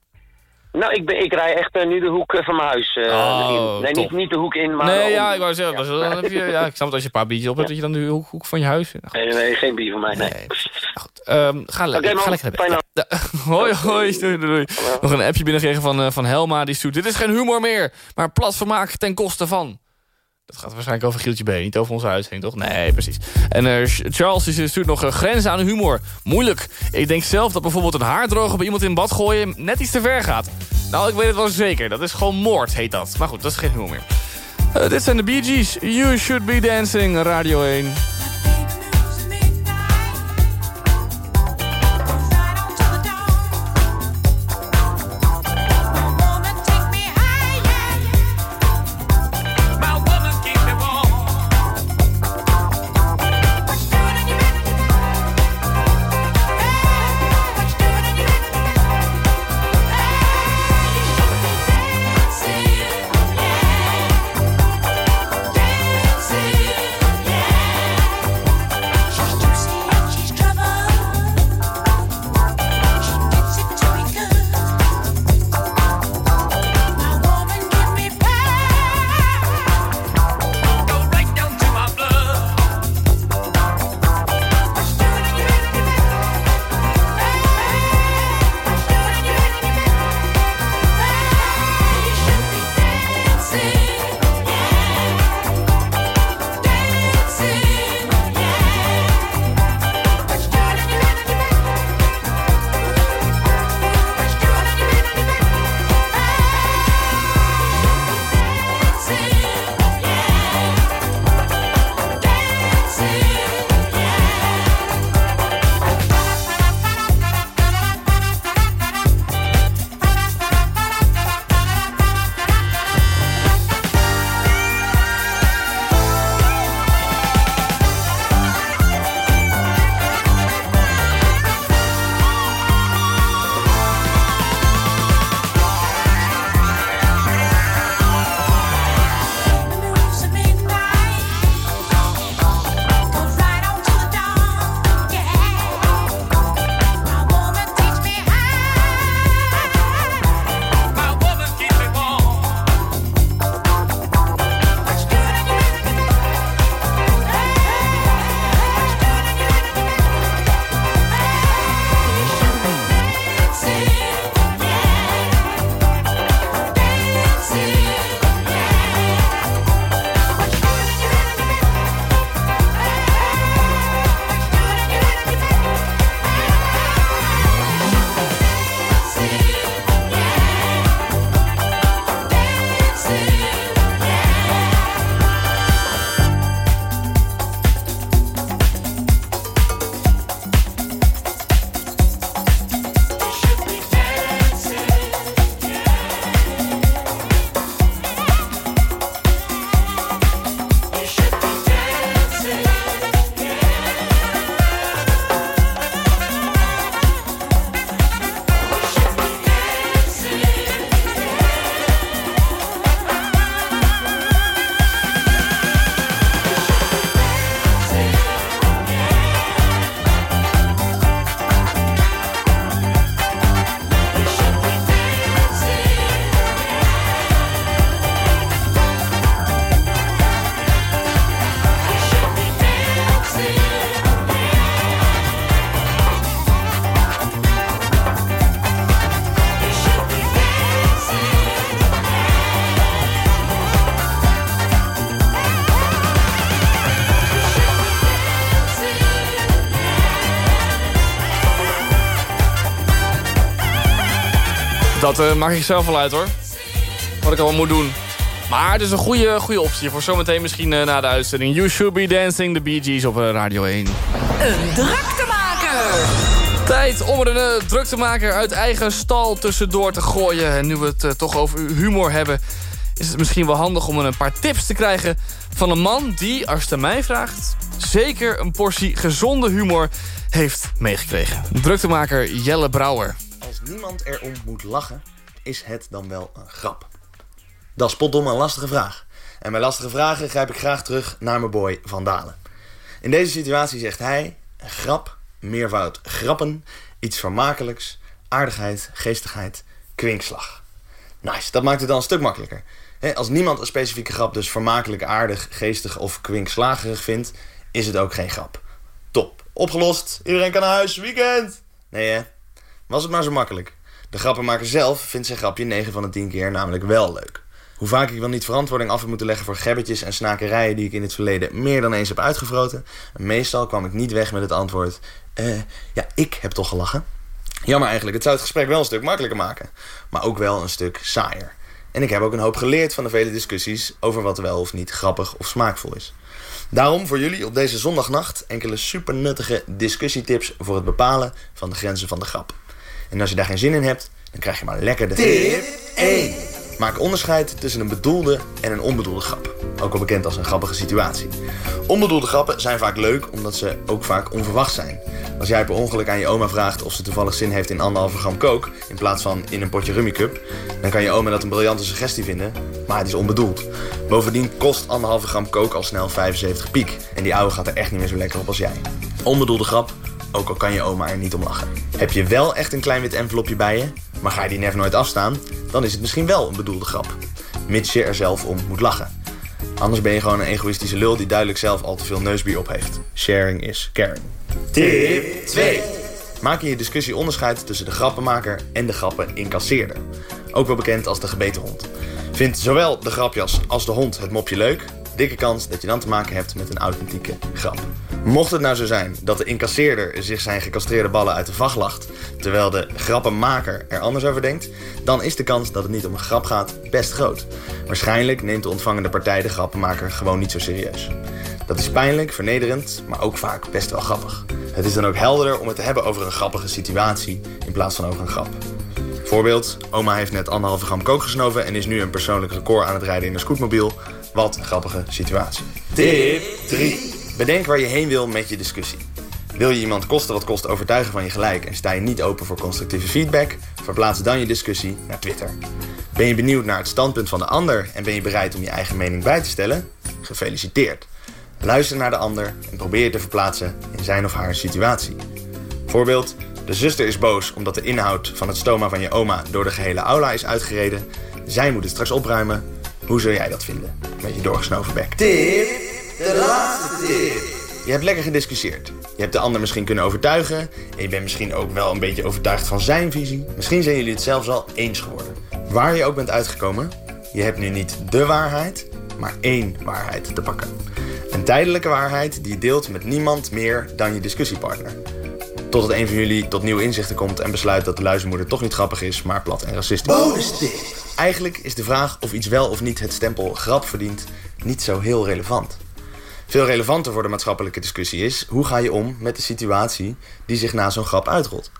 Nou, ik, ben, ik rij echt eh, nu de hoek eh, van mijn huis eh, Oh, in. Nee, top. niet, niet de hoek in, maar... nee, om- ja, ik wou zeggen, dat dan heb je, ja, ik snap het als je een paar biertjes op hebt, dat je dan de hoek, hoek van je huis... Nou, Nee, nee, geen bier van mij, nee. Nee. goed, ehm, ga, le- ga lekker naar bed. Ja. (laughs) hoi, hoi, doei, doei. Nog een appje binnengekregen van, van Helma, die stuurt... Dit is geen humor meer, maar plat vermaak ten koste van... Dat gaat waarschijnlijk over Gieltje B, niet over onze uitzending, toch? Nee, precies. En Ch- Charles stuurt nog eh, grenzen aan humor. Moeilijk. Ik denk zelf dat bijvoorbeeld een haardroger bij iemand in bad gooien... net iets te ver gaat. Nou, ik weet het wel zeker. Dat is gewoon moord, heet dat. Maar goed, dat is geen humor meer. Eh, dit zijn de Bee Gees. You Should Be Dancing, Radio 1. Dat uh, maak ik zelf wel uit hoor. Wat ik allemaal moet doen. Maar het is een goede, goede optie voor zometeen misschien uh, na de uitzending. You Should Be Dancing, de Bee Gees op uh, Radio 1. Een druktemaker! Tijd om er een druktemaker uit eigen stal tussendoor te gooien. En nu we het toch over humor hebben... is het misschien wel handig om een paar tips te krijgen... van een man die, als je mij vraagt... zeker een portie gezonde humor heeft meegekregen. Druktemaker Jelle Brouwer. Niemand erom moet lachen, is het dan wel een grap? Dat is potdom een lastige vraag. En bij lastige vragen grijp ik graag terug naar mijn boy Van Dalen. In deze situatie zegt hij... grap, meervoud grappen, iets vermakelijks... aardigheid, geestigheid, kwinkslag. Nice, dat maakt het dan een stuk makkelijker. als niemand een specifieke grap dus vermakelijk, aardig, geestig of kwinkslagerig vindt... is het ook geen grap. Top, opgelost, iedereen kan naar huis, weekend! Nee hè, was het maar zo makkelijk. De grappenmaker zelf vindt zijn grapje 9 van de 10 keer namelijk wel leuk. Hoe vaak ik wel niet verantwoording af heb moeten leggen voor gebbetjes en snakerijen die ik in het verleden meer dan eens heb uitgevroten. meestal kwam ik niet weg met het antwoord: eh, ja, ik heb toch gelachen. Jammer eigenlijk, het zou het gesprek wel een stuk makkelijker maken, maar ook wel een stuk saaier. En ik heb ook een hoop geleerd van de vele discussies over wat wel of niet grappig of smaakvol is. Daarom voor jullie op deze zondagnacht enkele super nuttige discussietips voor het bepalen van de grenzen van de grap. En als je daar geen zin in hebt, dan krijg je maar lekker de... Tip 1. Maak onderscheid tussen een bedoelde en een onbedoelde grap. Ook wel bekend als een grappige situatie. Onbedoelde grappen zijn vaak leuk omdat ze ook vaak onverwacht zijn. Als jij per ongeluk aan je oma vraagt of ze toevallig zin heeft in anderhalve gram kook... in plaats van in een potje rummikup... dan kan je oma dat een briljante suggestie vinden, maar het is onbedoeld. Bovendien kost anderhalve gram kook al snel 75 piek. En die oude gaat er echt niet meer zo lekker op als jij. Onbedoelde grap, ook al kan je oma er niet om lachen. Heb je wel echt een klein wit envelopje bij je, maar ga je die nef nooit afstaan, dan is het misschien wel een bedoelde grap. Mits je er zelf om moet lachen. Anders ben je gewoon een egoïstische lul die duidelijk zelf al te veel neusbier op heeft. Sharing is caring. Tip 2. Maak in je discussie onderscheid tussen de grappenmaker en de grappenincasseerder. Ook wel bekend als de gebeten hond. Vindt zowel de grapjas als de hond het mopje leuk, dikke kans dat je dan te maken hebt met een authentieke grap. Mocht het nou zo zijn dat de incasseerder zich zijn gecastreerde ballen uit de vacht lacht, terwijl de grappenmaker er anders over denkt, dan is de kans dat het niet om een grap gaat best groot. Waarschijnlijk neemt de ontvangende partij de grappenmaker gewoon niet zo serieus. Dat is pijnlijk, vernederend, maar ook vaak best wel grappig. Het is dan ook helderder om het te hebben over een grappige situatie in plaats van over een grap. Voorbeeld, oma heeft net anderhalve gram kook gesnoven en is nu een persoonlijk record aan het rijden in een scootmobiel. Wat een grappige situatie. Tip 3. Bedenk waar je heen wil met je discussie. Wil je iemand kosten wat kost overtuigen van je gelijk en sta je niet open voor constructieve feedback? Verplaats dan je discussie naar Twitter. Ben je benieuwd naar het standpunt van de ander en ben je bereid om je eigen mening bij te stellen? Gefeliciteerd. Luister naar de ander en probeer je te verplaatsen in zijn of haar situatie. Voorbeeld, de zuster is boos omdat de inhoud van het stoma van je oma door de gehele aula is uitgereden. Zij moet het straks opruimen. Hoe zou jij dat vinden? Met je doorgesnoven bek. Tip, de laatste tip. Je hebt lekker gediscussieerd. Je hebt de ander misschien kunnen overtuigen. En je bent misschien ook wel een beetje overtuigd van zijn visie. Misschien zijn jullie het zelfs al eens geworden. Waar je ook bent uitgekomen, je hebt nu niet de waarheid, maar één waarheid te pakken. Een tijdelijke waarheid die je deelt met niemand meer dan je discussiepartner. Totdat een van jullie tot nieuwe inzichten komt en besluit dat de luizenmoeder toch niet grappig is, maar plat en racistisch. Bonus. Eigenlijk is de vraag of iets wel of niet het stempel grap verdient niet zo heel relevant. Veel relevanter voor de maatschappelijke discussie is hoe ga je om met de situatie die zich na zo'n grap uitrolt.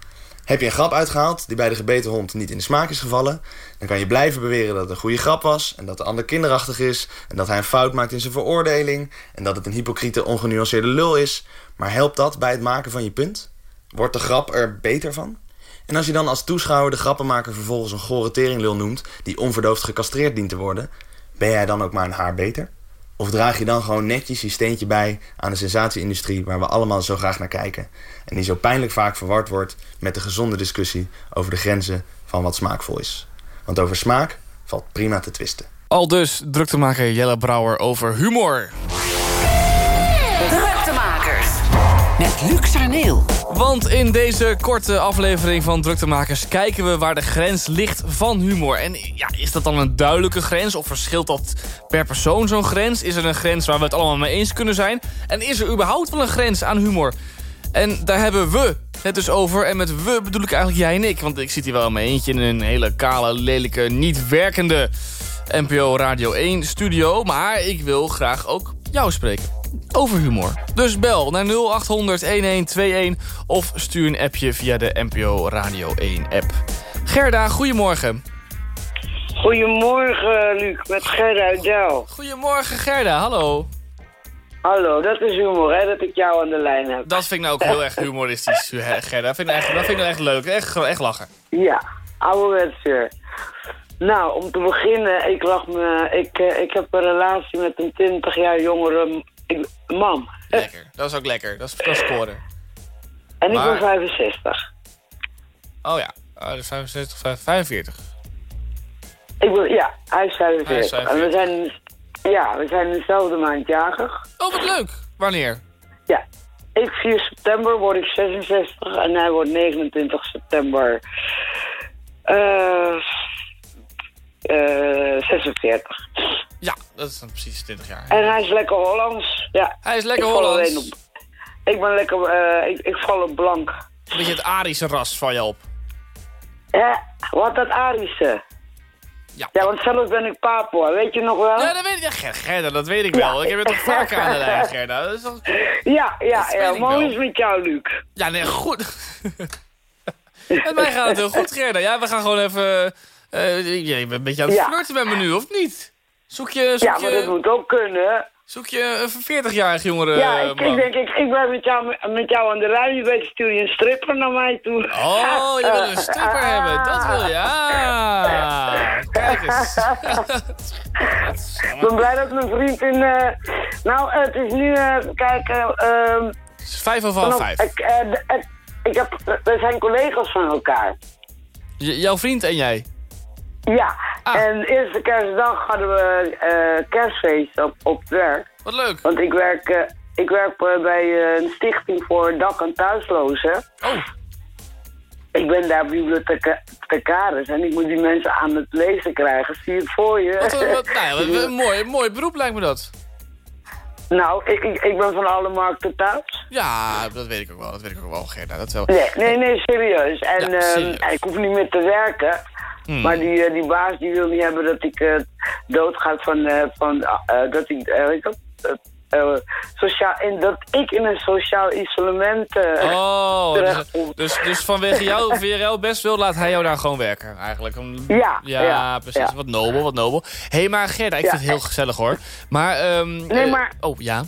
Heb je een grap uitgehaald die bij de gebeten hond niet in de smaak is gevallen, dan kan je blijven beweren dat het een goede grap was en dat de ander kinderachtig is en dat hij een fout maakt in zijn veroordeling en dat het een hypocriete, ongenuanceerde lul is. Maar helpt dat bij het maken van je punt? Wordt de grap er beter van? En als je dan als toeschouwer de grappenmaker vervolgens een gore teringlul noemt... die onverdoofd gecastreerd dient te worden... ben jij dan ook maar een haar beter? Of draag je dan gewoon netjes je steentje bij aan de sensatieindustrie... waar we allemaal zo graag naar kijken... en die zo pijnlijk vaak verward wordt met de gezonde discussie... over de grenzen van wat smaakvol is. Want over smaak valt prima te twisten. Al dus druktemaker Jelle Brouwer over humor. Met Luc Sarneel. Want in deze korte aflevering van Druktemakers... kijken we waar de grens ligt van humor. En ja, is dat dan een duidelijke grens? Of verschilt dat per persoon zo'n grens? Is er een grens waar we het allemaal mee eens kunnen zijn? En is er überhaupt wel een grens aan humor? En daar hebben we het dus over. En met we bedoel ik eigenlijk jij en ik. Want ik zit hier wel in mijn eentje in een hele kale, lelijke, niet werkende NPO Radio 1 studio. Maar ik wil graag ook jou spreken. Over humor. Dus bel naar 0800 1121 of stuur een appje via de NPO Radio 1 app. Gerda, goedemorgen. Goedemorgen, Luc, met Gerda uit Del. Goedemorgen, Gerda, hallo. Hallo, dat is humor, hè, dat ik jou aan de lijn heb. Dat vind ik nou ook heel erg humoristisch, Gerda. Dat vind ik, echt, dat vind ik nou echt leuk. Echt, echt lachen. Ja, ouderwets weer. Nou, om te beginnen, ik, lag me, ik, uh, ik heb een relatie met een 20 jaar jongere man. Lekker, dat is ook lekker. Dat is, dat is scoren. En maar... ik ben 65. Oh ja, oh, dus 65, 45. Ik ben, ja, hij is 45. Hij is 45. En we zijn, ja, we zijn dezelfde maand jarig. Oh, wat leuk. Wanneer? Ja, ik 4 september word ik 66 en hij wordt 29 september uh, 46. Ja, dat is dan precies 20 jaar. En hij is lekker Hollands. Ja. Hij is lekker ik Hollands. Op, ik ben lekker, uh, ik, ik val op blank. Een beetje het Arische ras van je op. Ja, wat dat Arische? Ja. ja, want zelf ben ik Papua, weet je nog wel? Ja, dat weet ik. Ja, Gerda, dat weet ik wel. Ik heb het toch vaker aan de lijn, Gerda. Dat is toch... Ja, ja, ja. Mooi is met jou, Luc. Ja, nee, goed. (laughs) Met mij gaat het heel goed, Gerda. Ja, we gaan gewoon even... Uh, je bent een beetje aan het flirten met me nu, of niet? Zoek je... Zoek ja, maar dat moet ook kunnen. Zoek je een 40-jarig jongere Ja, ik, ik, denk, ik, ik ben met jou, met jou aan de weet, stuur je een stripper naar mij toe. Oh, je wil een stripper (laughs) hebben. Dat wil je. Ah, kijk eens. ik ben blij dat mijn vriend in... Uh, nou, het is nu... Uh, kijk... Uh, vijf of half vijf? Ik, ik heb, we zijn collega's van elkaar. J jouw vriend en jij? Ja, ah. en eerste kerstdag hadden we uh, kerstfeest op, op werk. Wat leuk. Want ik werk, uh, ik werk bij uh, een stichting voor dak- en thuislozen. Oh. Ik ben daar bibliothecaris en ik moet die mensen aan het lezen krijgen. Zie je het voor je? Wat, wat, nou ja, (laughs) een mooi, mooi beroep lijkt me dat. Nou, ik, ik, ik, ben van alle markten thuis. Ja, dat weet ik ook wel. Dat weet ik ook wel, Gerda. Dat wel. Nee, nee, nee, serieus. En ja, serieus. Uh, ik hoef niet meer te werken. Hmm. Maar die, uh, die baas die wil niet hebben dat ik uh, doodga van, uh, van dat ik, weet je sociaal, in, dat ik in een sociaal isolement oh, dus, dus, dus, vanwege jou, (laughs) VRL best wil, laat hij jou daar gewoon werken eigenlijk. Ja, ja, ja precies. Ja. Wat nobel, wat nobel. Hé, hey, maar Gerda, ik vind het heel gezellig hoor. Maar, um, nee, maar... oh, ja.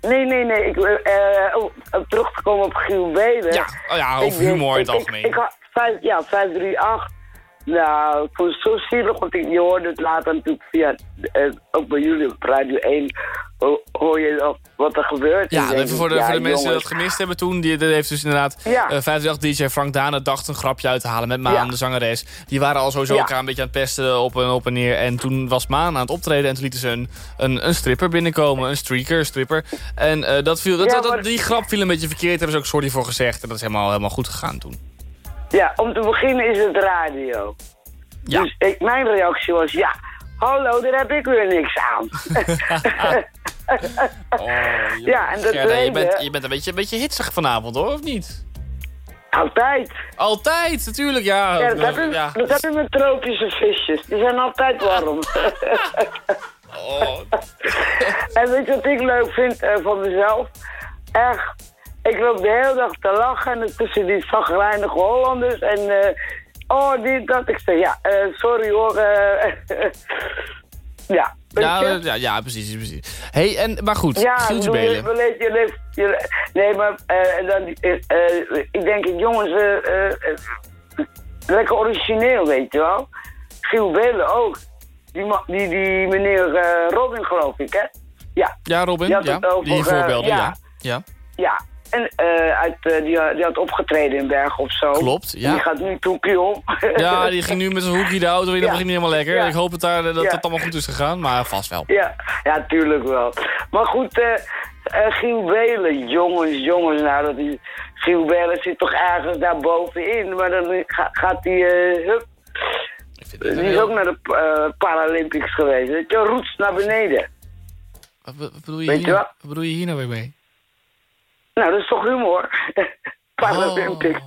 Nee, nee, nee. Ik, uh, om terug te komen op Giel Belen. Ja, oh ja over humor in het algemeen. Ik, ik, ik, vijf, ja, 538. Nou, ik vond het zo zielig, want je hoorde het later natuurlijk via, eh, ook bij jullie op Radio 1, hoor je wat er gebeurt. Ja, even voor de, voor de mensen die dat gemist hebben toen, die, dat heeft dus inderdaad ja. uh, 58 DJ Frank Dane dacht een grapje uit te halen met Maan, de zangeres. Die waren al sowieso elkaar een beetje aan het pesten op en op en neer. En toen was Maan aan het optreden en toen lieten ze een, een, een stripper binnenkomen, een streaker, een stripper. En uh, dat viel, dat, dat, die grap viel een beetje verkeerd, daar hebben ze ook sorry voor gezegd. En dat is helemaal, helemaal goed gegaan toen. Ja, om te beginnen is het radio. Ja. Dus ik, mijn reactie was, ja, hallo, daar heb ik weer niks aan. (laughs) oh, ja, en dat je, bent, je bent een beetje, een beetje hitsig vanavond, hoor, of niet? Altijd. Altijd, natuurlijk, ja. ja, dat, heb je, ja. dat heb je met tropische visjes. Die zijn altijd warm. (laughs) oh. (laughs) en weet je wat ik leuk vind uh, van mezelf? Echt ik loop de hele dag te lachen en tussen die zagrijnige Hollanders en... Uh, oh, dit, dat. Ik zei, ja, uh, sorry hoor. Uh, (laughs) ja. Ja, ja, ja, precies, precies. hey, en, maar goed, ja, je, je, je, je, Nee, maar dan, ik denk, jongens, lekker origineel, weet je wel. Giel Belen ook. Die, die, die meneer Robin, geloof ik, hè? Ja. Ja, Robin, die ja. die voorbeelden, ja. Ja. ja. En uh, uit, uh, die, die, had opgetreden in Bergen of zo. Klopt, ja. Die gaat nu Tokio om. (laughs) Ja, die ging nu met zijn hoekje de auto weer. Dat ging niet helemaal lekker. Ik hoop dat, daar, dat het allemaal goed is gegaan, maar vast wel. Ja, ja tuurlijk wel. Maar goed, uh, Giel Belen, jongens, jongens. Nou, dat is, Giel Belen zit toch ergens daar bovenin. Maar dan gaat hij, hup. Die is heel... ook naar de Paralympics geweest. Je, roots naar beneden. Wat, bedoel je hier, wat bedoel je hier nou weer mee? Nou, dat is toch humor? (laughs) Paralympics.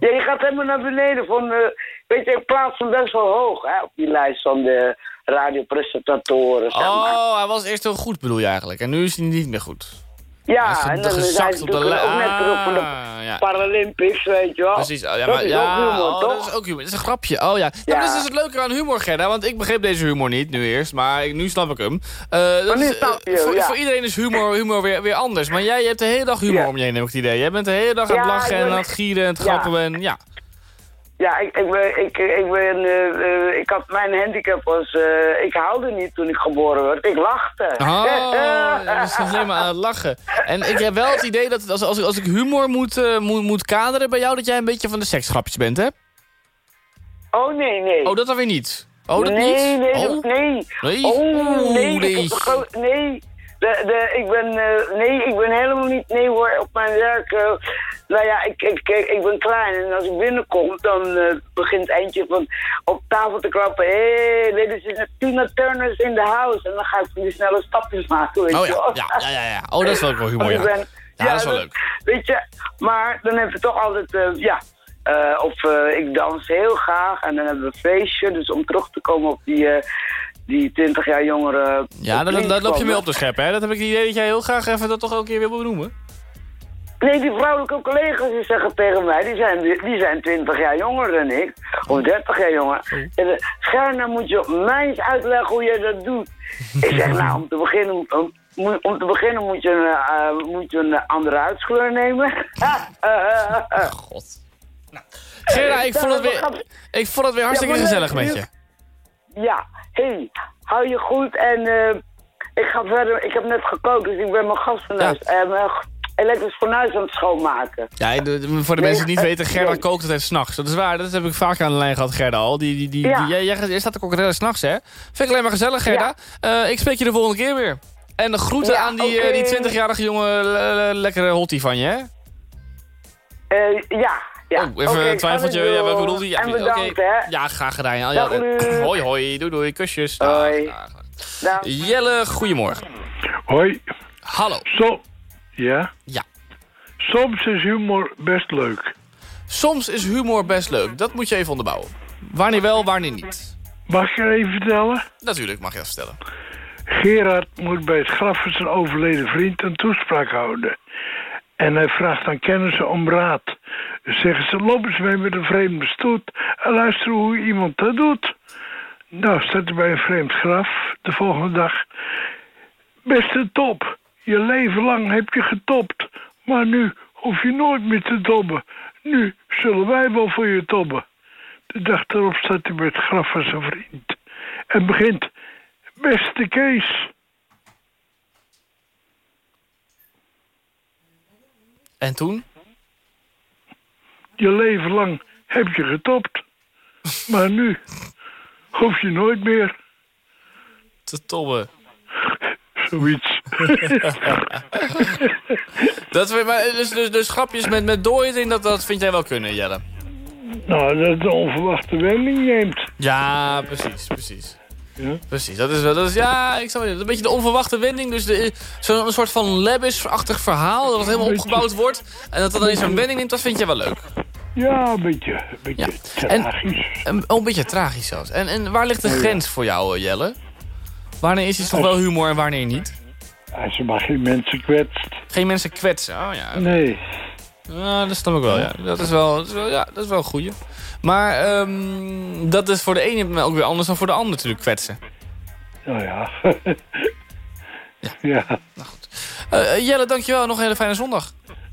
Ja, je gaat helemaal naar beneden van... eh, weet je, ik plaats hem best wel hoog hè, op die lijst van de radiopresentatoren. Zeg maar. Oh, hij was eerst heel goed bedoel je eigenlijk. En nu is hij niet meer goed. Ja, en dan gezakt zijn ze op de ook net terug van de Ah, ja. Paralympics, weet je wel. Precies, oh, ja, dat is ja, ook humor, oh, toch? dat is ook humor. Dat is een grapje. Oh ja. ja. maar dat is dus het leuke aan humor, Gerda. Want ik begreep deze humor niet, nu eerst. Maar ik- nu snap ik hem. Eh, dat nu is, snap je eh, voor, ja. voor iedereen is humor, humor weer, weer anders. Maar jij hebt de hele dag humor om je heen, heb ik het idee. Jij bent de hele dag aan het lachen en aan het gieren en het grappen. En, ja. Ja, ik, ik ben, ik, ik ben, eh, eh, ik had mijn handicap was, eh, ik huilde niet toen ik geboren werd. Ik lachte. Oh, (laughs) je was alleen maar aan het lachen. En ik heb wel het idee dat als, als, ik- als ik humor moet, moet, moet kaderen bij jou... dat jij een beetje van de seksgrapjes bent, hè? Oh, nee, nee. Oh, dat dan weer niet. Oh, dat nee, niet? Nee, oh. dat- nee. Nee? Oh, nee. Nee. De, de, ik ben, eh, nee, ik ben helemaal niet, nee hoor, op mijn werk. eh, nou ja, ik, ik, ik, ik ben klein en als ik binnenkom, dan eh, begint eentje van op tafel te klappen. Hé, hey, dit is Tina Turner's in the house. En dan ga ik van die snelle stapjes maken, weet Oh je ja, wel. ja, ja, ja, ja. Oh, dat is wel humor, ja. ben- Ja, dat is wel leuk. Weet je, maar dan heb je toch altijd, ja... of ik dans heel graag en dan hebben we een feestje. Dus om terug te komen op die, die 20 jaar jongere... Ja, daar loop je mee op te scheppen, hè? Dat heb ik het idee dat jij heel graag even dat toch ook een keer wil benoemen. Nee, die vrouwelijke collega's die zeggen tegen mij, die zijn, die zijn 20 jaar jonger dan ik. Of 30 jaar jonger. En uh, Gerna, moet je mij eens uitleggen hoe je dat doet. ik zeg, (laughs) nou, om te beginnen, om, om te beginnen moet, je een, uh, moet je een andere huidskleur nemen. (laughs) God. Nou. Gerda, ik vond het weer, ik vond het weer hartstikke Ja, gezellig met je. Ja, hey, hou je goed en uh, ik ga verder. Ik heb net gekookt, dus ik ben mijn gasfornuis, ja. uh, mijn elektrisch fornuis aan het schoonmaken. Ja, de, de, voor de Nee, mensen die niet eh, weten, Gerda nee. kookt het even s'nachts. Dat is waar, dat heb ik vaak aan de lijn gehad, Gerda al. Die, die, die, Ja. die- jij, jij, jij staat ook altijd s'nachts, hè? Vind ik alleen maar gezellig, Gerda. Eh, ik spreek je de volgende keer weer. En de groeten aan die, eh, die 20-jarige jongen, le- le- lekkere hottie van je, hè? Ja, ja. Oh, even een twijfeltje. Ja, wat je? Ja, En bedankt. Ja, graag gedaan. Ja, Dag, ja, Luc. hoi, hoi. Doei, doei. Kusjes. Hoi. dag. Dag. Jelle, goedemorgen. Hoi. Hallo. Som ja? Ja. Soms is humor best leuk. Soms is humor best leuk. Dat moet je even onderbouwen. Wanneer wel, wanneer niet. Mag ik er even vertellen? Natuurlijk mag je dat vertellen. Gerard moet bij het graf van zijn overleden vriend een toespraak houden. En hij vraagt aan kennissen om raad. Dus zeggen ze, loop eens mee met een vreemde stoet... en luister hoe iemand dat doet. Nou, staat hij bij een vreemd graf de volgende dag. Beste top, je leven lang heb je getopt. Maar nu hoef je nooit meer te dobben. Nu zullen wij wel voor je tobben. De dag erop staat hij bij het graf van zijn vriend. En begint, beste Kees... En toen? Je leven lang heb je getopt. Maar nu hoef je nooit meer Te tobben. zoiets. (laughs) Dat, we- maar, dus, dus, dus grapjes met, met dooien dat, dat vind jij wel kunnen, Jelle? nou, dat een onverwachte wending neemt. Ja, precies, precies. Ja. Precies, dat is wel, dat is, ja, ik snap het. Een beetje de onverwachte wending. Dus de- zo'n een soort van Lebbis-achtig verhaal, dat het helemaal Beetje. opgebouwd wordt. En dat er dan eens zo'n wending neemt, dat vind jij wel leuk. Ja, een beetje, een beetje En, tragisch. een, oh, een beetje tragisch zelfs. En, en waar ligt de grens voor jou, eh, Jelle? Wanneer is iets toch wel humor en wanneer niet? Als je maar geen mensen kwetst. Geen mensen kwetsen, oh ja. Nee. Ja, dat snap ik wel, ja. Dat is wel, dat is wel, ja, dat is wel een goeie. Maar ehm, dat is voor de ene ook weer anders dan voor de ander natuurlijk kwetsen. Nou ja. (laughs) ja. Eh, eh, Jelle, dankjewel. Nog een hele fijne zondag.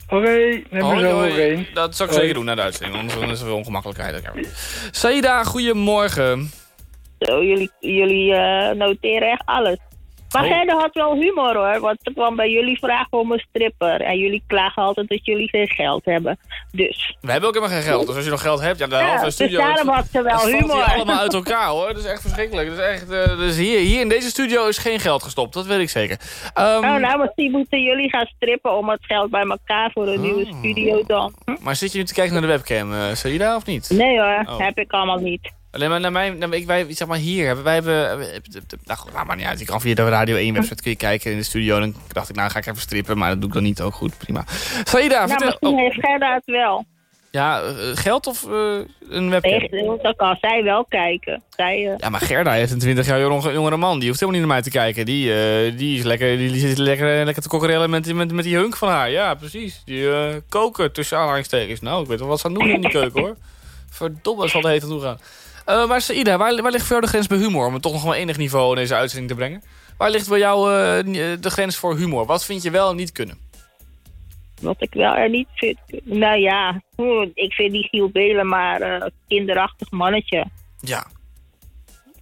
Oké, neem Hoi, zo hoi. nog één. Dat zou ik Hoi. zeker doen naar de uitzending, anders is er veel ongemakkelijkheid. Saida, goedemorgen. Zo, jullie, jullie eh, noteren echt alles. Maar Oh. Gerda had wel humor hoor, want er kwam bij jullie vragen om een stripper. En jullie klagen altijd dat jullie geen geld hebben. Dus. We hebben ook helemaal geen geld, dus als je nog geld hebt, ja, de Ja, halve dus studio... daarom het- had ze wel het humor. hier allemaal uit elkaar hoor, dat is echt verschrikkelijk. Dat is echt, eh, dus hier, hier in deze studio is geen geld gestopt, dat weet ik zeker. Ehm, nou, nou, misschien moeten jullie gaan strippen om het geld bij elkaar voor een nieuwe Oh. studio dan. Hm? Maar zit je nu te kijken naar de webcam, eh Saida, of niet? Nee hoor, Oh. heb ik allemaal niet. Alleen maar naar mij, naar, ik, wij, zeg maar hier, hebben wij hebben, nou goed, maar niet uit. Je kan via de Radio 1 website kun je kijken in de studio. Dan dacht ik, nou ga ik even strippen, maar dat doe ik dan niet ook goed, prima. Saida, nou, vertel. misschien heeft Gerda het wel. Ja, eh, geld of uh, een webcam? Nee, dat kan zij wel kijken. Zij, uh... Ja, maar Gerda heeft een 20 jaar jong, jongere man. Die hoeft helemaal niet naar mij te kijken. Die, uh, die, is lekker, die zit lekker, lekker te kokkerellen met, met, met die hunk van haar. Ja, precies. Die koken tussen aanhalingstekens. Nou, ik weet wel wat ze aan doen in die keuken, hoor. Verdomme, zal de hete toe gaan. Maar Saida, waar, waar ligt voor jou de grens bij humor? Om het toch nog wel enig niveau in deze uitzending te brengen. Waar ligt bij jou de grens voor humor? Wat vind je wel niet kunnen? Wat ik wel er niet vind. Nou ja, ik vind die Giel Belen maar uh, kinderachtig mannetje. Ja.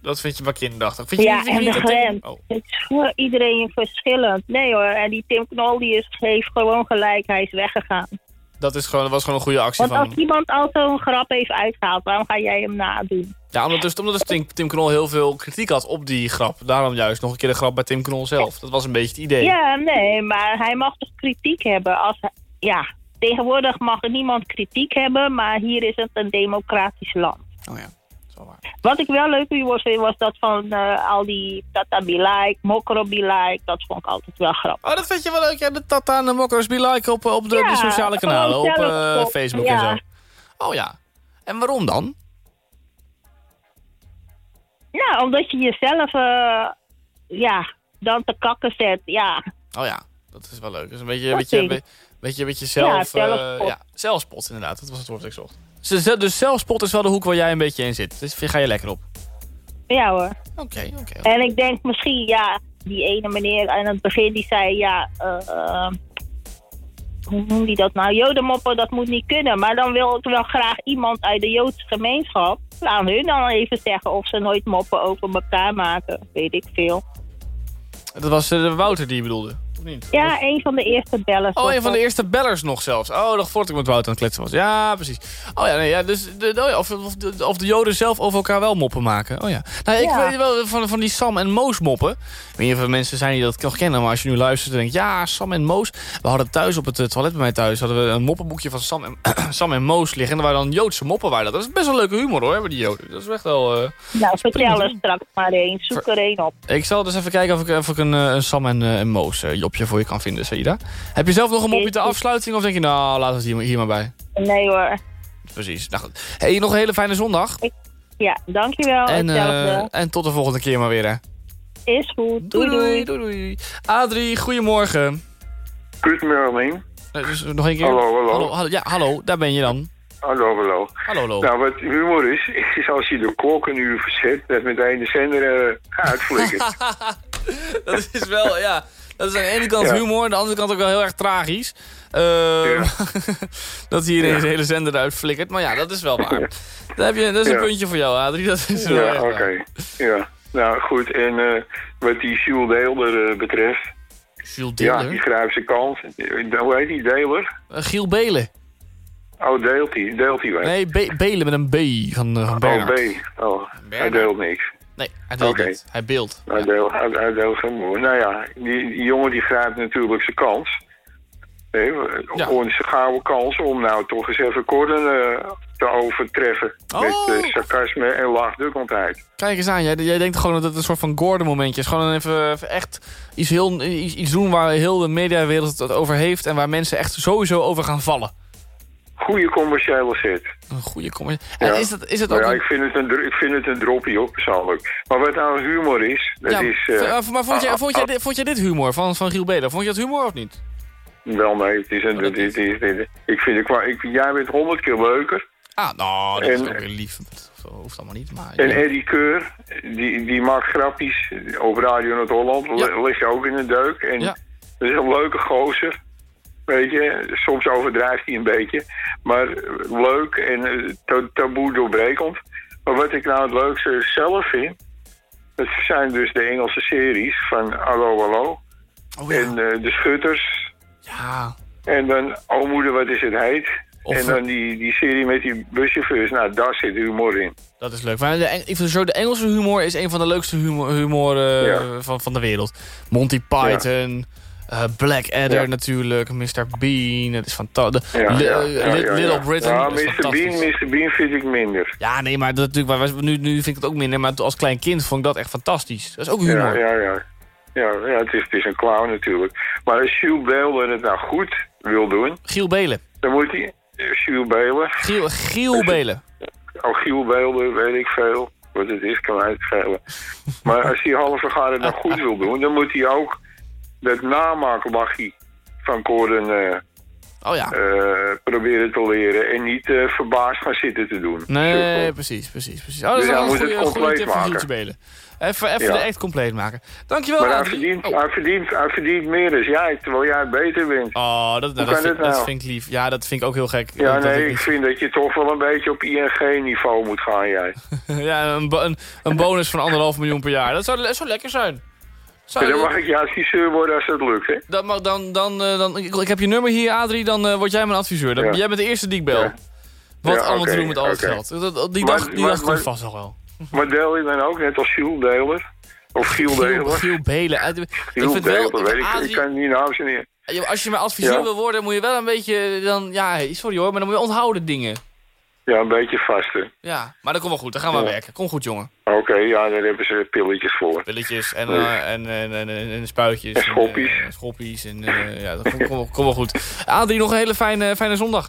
Dat vind je maar kinderachtig. Vind ja, je, vind je en de grens. Oh. Het is voor iedereen verschillend. Nee hoor, en die Tim Knol die is, heeft gewoon gelijk. Hij is weggegaan. Dat, is gewoon, dat was gewoon een goede actie Want van als iemand al zo'n grap heeft uitgehaald, waarom ga jij hem nadoen? Ja, omdat dus, omdat dus Tim, Tim Knol heel veel kritiek had op die grap. Daarom juist nog een keer de grap bij Tim Knol zelf. Dat was een beetje het idee. Ja, nee, maar hij mag toch kritiek hebben als... Ja, tegenwoordig mag niemand kritiek hebben, maar hier is het een democratisch land. Oh ja, dat is wel waar. Wat ik wel leuk was, was dat van uh, al die Tata Be Like, Mokro Be Like, dat vond ik altijd wel grappig. Oh, dat vind je wel leuk, ja, de Tata en de Mokro's Be Like op, op de, ja, de sociale kanalen, op uh, op, Facebook ja. en zo. Oh ja, en waarom dan? Nou, omdat je jezelf, uh, ja, dan te kakken zet, ja. Oh ja, dat is wel leuk. Dat is een beetje, een beetje, een beetje, een beetje zelf, ja, zelfspot. Uh, ja, zelfspot inderdaad. Dat was het woord dat ik zocht. Dus, dus zelfspot is wel de hoek waar jij een beetje in zit. Dus ga je lekker op. Ja hoor. Oké, okay, oké. Okay, en ik denk misschien, ja, die ene meneer aan het begin die zei, ja, uh, hoe noem die dat nou? Jodenmoppen, dat moet niet kunnen. Maar dan wil ik wel graag iemand uit de Joodse gemeenschap. Laat hun dan even zeggen of ze nooit moppen over elkaar maken. Weet ik veel. Dat was uh, Wouter die je bedoelde? Of niet? Ja, een van de eerste bellers. Oh, een van de eerste bellers nog zelfs. Oh, nog voordat ik met Wouter aan het kletsen was. Ja, precies. Oh ja, nee, ja dus de, oh ja, of, of, de, of de Joden zelf over elkaar wel moppen maken. Oh ja. Nou, ik Ja. weet wel van, van die Sam en Moos moppen. Ik weet niet of er mensen zijn die dat nog kennen. Maar als je nu luistert en denkt, ja, Sam en Moos. We hadden thuis op het eh, toilet bij mij thuis hadden we een moppenboekje van Sam en, (clears throat) Sam en Moos liggen. En er waren dan Joodse moppen waren dat. Dat is best wel leuke humor hoor, bij die Joden. Dat is echt wel... eh, Nou, vertel er straks maar eens. Zoek er één op. ik zal dus even kijken of ik, of ik een, eh, een Sam en, en Moos voor je kan vinden, Saida. Heb je zelf nog een mopje ter afsluiting? Of denk je, nou, laten we het hier, maar bij? Nee hoor. Precies. Nou goed. Hey, nog een hele fijne zondag. Ja, dankjewel. En, eh, en tot de volgende keer maar weer, hè. Is goed. Doei doei. doei, doei. Adrie, goedemorgen. Goedemorgen. Eh, dus nog een keer. Hallo, hallo. hallo. Ja, hallo. Daar ben je dan. Hallo, hallo. Hallo, hallo. Nou, wat humor is, is als je de klok een uur verzet, dat meteen de zender uh, uitflikkert. (laughs) dat is wel, ja. Dat is aan de ene kant Ja. humor, aan de andere kant ook wel heel erg tragisch. Ehm, (laughs) dat hier ineens de hele zender eruit flikkert. Maar ja, dat is wel waar. Daar heb je, dat is een Ja. puntje voor jou, Adrie. Dat is wel ja, oké. Ja, nou goed. En eh, wat die Jules Deelder eh, betreft... Jules Ja, Deelder? die grijpt zijn kans. Eh, Hoe heet die, Deeler? Eh, Giel Belen. Oh, deelt hij, deelt hij wat? Nee, Be- Belen met een B van, uh, van Oh. B. Oh, hij deelt niks. Nee, hij deelt niet. Hij beeldt. Hij deelt, hij, hij deelt geen moer. Nou ja, die, die jongen die grijpt natuurlijk zijn kans. Nee, Gewoon zijn gouden kans om nou toch eens even Gordon eh, te overtreffen. Oh. Met eh, sarcasme en laagdukkeldheid. Kijk eens aan, jij, jij denkt gewoon dat het een soort van Gordon-momentje is. Gewoon even, even echt iets, heel, iets, iets doen waar heel de mediawereld het over heeft... en waar mensen echt sowieso over gaan vallen. Goede commerciële set. Een goede commerciële... Ja. En is dat, is dat Maar ook... ja, een- ik vind het een, ik vind het een droppie op persoonlijk. Maar wat nou humor is, dat Ja, is... eh, v- maar vond jij, ah, vond, jij ah, dit, vond jij dit humor van, van Giel Belen? Vond je dat humor of niet? Wel nee, het is een, het is, het is- ik vind het qua, ik, jij bent honderd keer leuker. Ah, nou, dat is En- ook weer lief. Dat hoeft allemaal niet, maar... En ja. Eddie Keur, die, die maakt grapjes over Radio Noord-Holland. Leg je ook in een deuk. En Ja. dat is een leuke gozer. Weet je, soms overdrijft hij een beetje. Maar leuk en eh, ta- taboe doorbrekend. Maar wat ik nou het leukste zelf vind... dat zijn dus de Engelse series van Hallo Hallo. En eh, de Schutters. Ja. En dan Oh Moeder, wat is het heet. Of, en dan die, die serie met die buschauffeurs. Nou, daar zit humor in. Dat is leuk. Maar de, ik vind zo, de Engelse humor is een van de leukste humor, humor eh, Ja. van, van de wereld. Monty Python, Uh, Blackadder Ja. natuurlijk, Mr. Bean, het is fantastisch. Ja, Li- ja, eh, Little. Britain Ja, is Mr. Bean, Mr. Bean vind ik minder. Ja, nee, maar dat natuurlijk, waar- nu, nu vind ik het ook minder. Maar als klein kind vond ik dat echt fantastisch. Dat is ook humor. ja, ja. Ja, ja het, is, het is een clown natuurlijk. Maar als Jules Belen het nou goed wil doen... Giel Belen. Dan moet hij... eh, Jules Belen. Giel, Giel Belen. Oh, Giel Belen, weet ik veel. Wat het is, kan mij het schelen. maar als hij halve garen nou (laughs) goed wil doen... dan moet hij ook dat namaakmagie van Gordon... eh, Oh ja. eh, proberen te leren en niet eh, verbaasd gaan zitten te doen. Nee, precies, precies, precies. Oh, dat Dus is wel een het goede, goede tip van. Even, even Ja. de echt compleet maken. Dankjewel, Maar hij verdient, hij, verdient, hij verdient meer dan jij, terwijl jij beter bent. Oh, dat, nou, dat, vind, dit nou? dat vind ik lief. Ja, dat vind ik ook heel gek. Ja, Dat- nee, dat ik vind dat je toch wel een beetje op ING-niveau moet gaan, jij. (laughs) ja, een, een, een bonus van anderhalf miljoen per jaar. Dat zou, dat zou lekker zijn. Zou, dan mag ik je adviseur worden als dat lukt, hè? dat mag, dan, dan, eh, dan, ik, ik heb je nummer hier, Adrie. Dan eh, word jij mijn adviseur. Dan, Ja. Jij bent de eerste die ik bel. Wat Ja, allemaal te doen met al het geld. Dat- die Maar- dag, die maar- dag komt vast nog wel. Maar deel je dan ook, net als Giel Deler? Of Giel Deler? Giel Belen. Eh, Ik vind wel, ik, Adrie- ik kan niet naam Als je mijn adviseur Ja. wil worden, moet je wel een beetje... Dan, ja, sorry hoor, maar dan moet je onthouden dingen. Ja, een beetje vast, hè? Ja, maar dat komt wel goed. Dan gaan we Ja. werken. Kom goed, jongen. Oké, ja, daar hebben ze pilletjes voor. Pilletjes en, Nee. eh, en, en, en, en, en spuitjes. En schoppies. En, eh, schoppies. En, eh, ja, dat komt kom, kom wel goed. Adrie, nog een hele fijne, fijne zondag.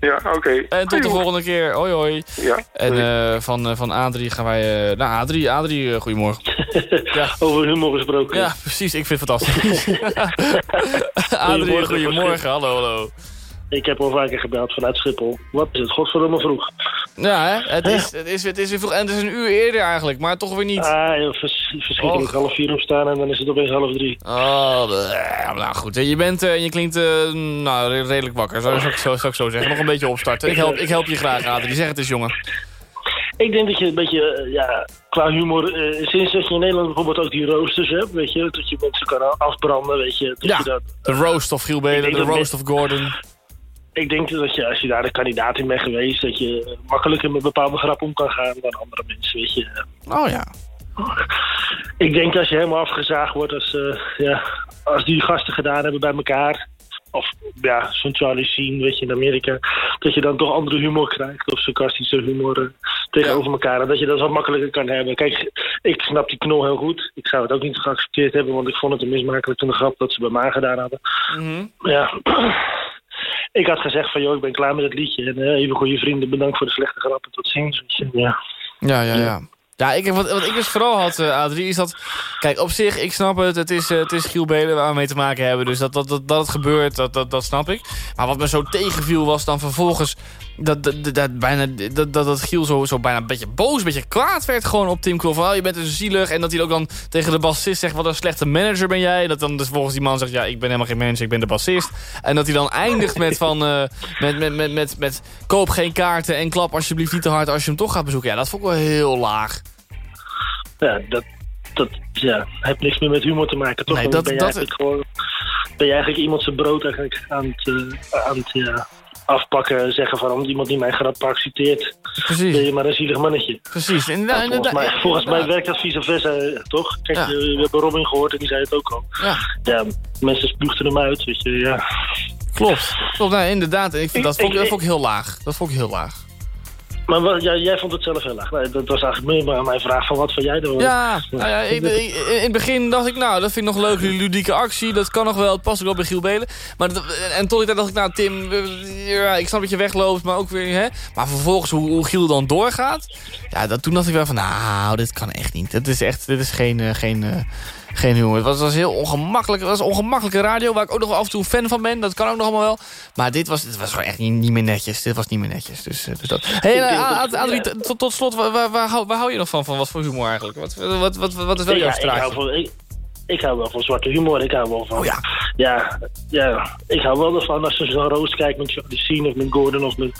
Ja, oké. En tot de volgende keer. Hoi, hoi. Ja. En eh, van, eh, van Adrie gaan wij... eh naar Adrie. Adrie, eh, goedemorgen. (laughs) ja. Over humor gesproken. Ja, precies. Ik vind het fantastisch. (laughs) Adrie, Goedemorgen, goedemorgen. Hallo, hallo. Ik heb al vaker gebeld vanuit Schiphol. Wat is het? Godverdomme vroeg. Ja, hè? Het, is, het, is, het is weer vroeg. En het is een uur eerder eigenlijk, maar toch weer niet. Ah, vers verschrikkelijk. Och. Half vier opstaan en dan is het opeens half drie. Oh, bleh. nou goed. Je bent, eh, je klinkt eh, nou, re- redelijk wakker, zou, ik zo, zou ik zo zeggen. Nog een beetje opstarten. Ik help, ik help je graag, Adrie. Zeg het eens, jongen. Ik denk dat je een beetje, eh, ja, qua humor... sinds dat je in Nederland bijvoorbeeld ook die roosters hebt, weet je... Dat je mensen kan afbranden, weet je. Dat Ja, je dat, de roast of Giel de roast of Gordon. Ik denk dat je, als je daar de kandidaat in bent geweest... dat je makkelijker met bepaalde grappen om kan gaan dan andere mensen, weet je. Oh ja. Ik denk als je helemaal afgezaagd wordt als, eh, ja, als die gasten gedaan hebben bij elkaar. Of ja, zo'n Charlie Sheen, weet je, in Amerika. Dat je dan toch andere humor krijgt. Of sarcastische humor eh, tegenover elkaar. En dat je dat wat makkelijker kan hebben. Kijk, ik snap die knol heel goed. Ik zou het ook niet geaccepteerd hebben. Want ik vond het een mismakelijk een grap dat ze bij mij gedaan hadden. Mhm. Ja. Ik had gezegd van, joh, ik ben klaar met het liedje. En eh, even goede vrienden, bedankt voor de slechte grappen. Tot ziens. Ja. Ja, ja, ja. Ja, ik, wat, wat ik dus vooral had, eh, Adrie, is dat... Kijk, op zich, ik snap het. Het is, eh, het is Giel Belen waar we mee te maken hebben. Dus dat, dat, dat, dat het gebeurt, dat, dat, dat snap ik. Maar wat me zo tegenviel was dan vervolgens... Dat, dat, dat, bijna, dat, dat, dat Giel zo, zo bijna een beetje boos, een beetje kwaad werd gewoon op Tim Krul. Van, oh, je bent dus zielig. En dat hij ook dan tegen de bassist zegt, wat een slechte manager ben jij. En dat dan dus volgens die man zegt, ja, ik ben helemaal geen manager, ik ben de bassist. En dat hij dan eindigt met van, eh, met, met, met, met, met, koop geen kaarten en klap alsjeblieft niet te hard als je hem toch gaat bezoeken. Ja, dat vond ik wel heel laag. Ja, dat, dat ja, heeft niks meer met humor te maken, toch? Nee, dat- ben, je dat- eigenlijk gewoon, ben je eigenlijk iemand zijn brood eigenlijk aan het, eh, aan het ja, afpakken. Zeggen van, iemand die mijn grap accepteert, Precies. ben je maar een zielig mannetje. Precies. En, Ja, volgens mij, volgens mij werkt dat vice versa, toch? Kijk, Ja. eh, we hebben Robin gehoord en die zei het ook al. Ja. Ja, mensen spuugden hem uit, weet je, ja. Klopt. Klopt, nou, inderdaad. Ik vind, dat, vond, ik- dat vond ik heel laag. Dat vond ik heel laag. Maar wat, jij vond het zelf heel. Nee, dat was eigenlijk meer maar mijn vraag van wat van jij dan? Ja, nou ja ik, ik- in het begin dacht ik, nou, dat vind ik nog een leuke ludieke actie. Dat kan nog wel, het past ook wel bij Giel Belen. Maar dat- en tot ik daar dacht ik, nou Tim, ja, ik snap dat je wegloopt, maar ook weer, hè. Maar vervolgens, hoe, hoe Giel dan doorgaat, ja, dat, toen dacht ik wel van, nou, dit kan echt niet. Dit is echt, dit is geen, eh, geen, eh, geen humor. Het was, was heel ongemakkelijk, het was ongemakkelijke radio, waar ik ook nog af en toe fan van ben. Dat kan ook nog allemaal wel. Maar dit was, dit was gewoon echt niet, niet meer netjes. Dit was niet meer netjes. Dus, eh, dus dat. Hey, eh, Adrie, tot, tot slot, waar, waar, waar, hou, waar hou je nog van? Van wat voor humor eigenlijk? Wat, wat, wat, wat is wel jouw Ja, ik, hou wel van zwarte humor. Ik hou wel van... Oh ja. Ja, ja, ik hou wel ervan als je zo'n roos kijkt met Sheen of met Gordon of met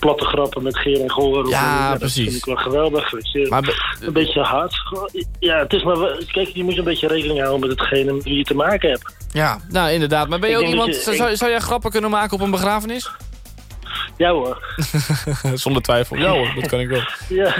platte grappen met Geer en Goor. of- Ja, Dat precies. vind ik wel geweldig. Weet je. Maar een beetje hard. Ja, het is maar... Kijk, je moet een beetje rekening houden met hetgene met wie je te maken hebt. Ja, nou inderdaad. Maar ben je Ik ook dat iemand... je- zou, zou jij grappen kunnen maken op een begrafenis? Ja hoor. (laughs) Zonder twijfel. Ja hoor, dat kan ik wel. (laughs) Ja,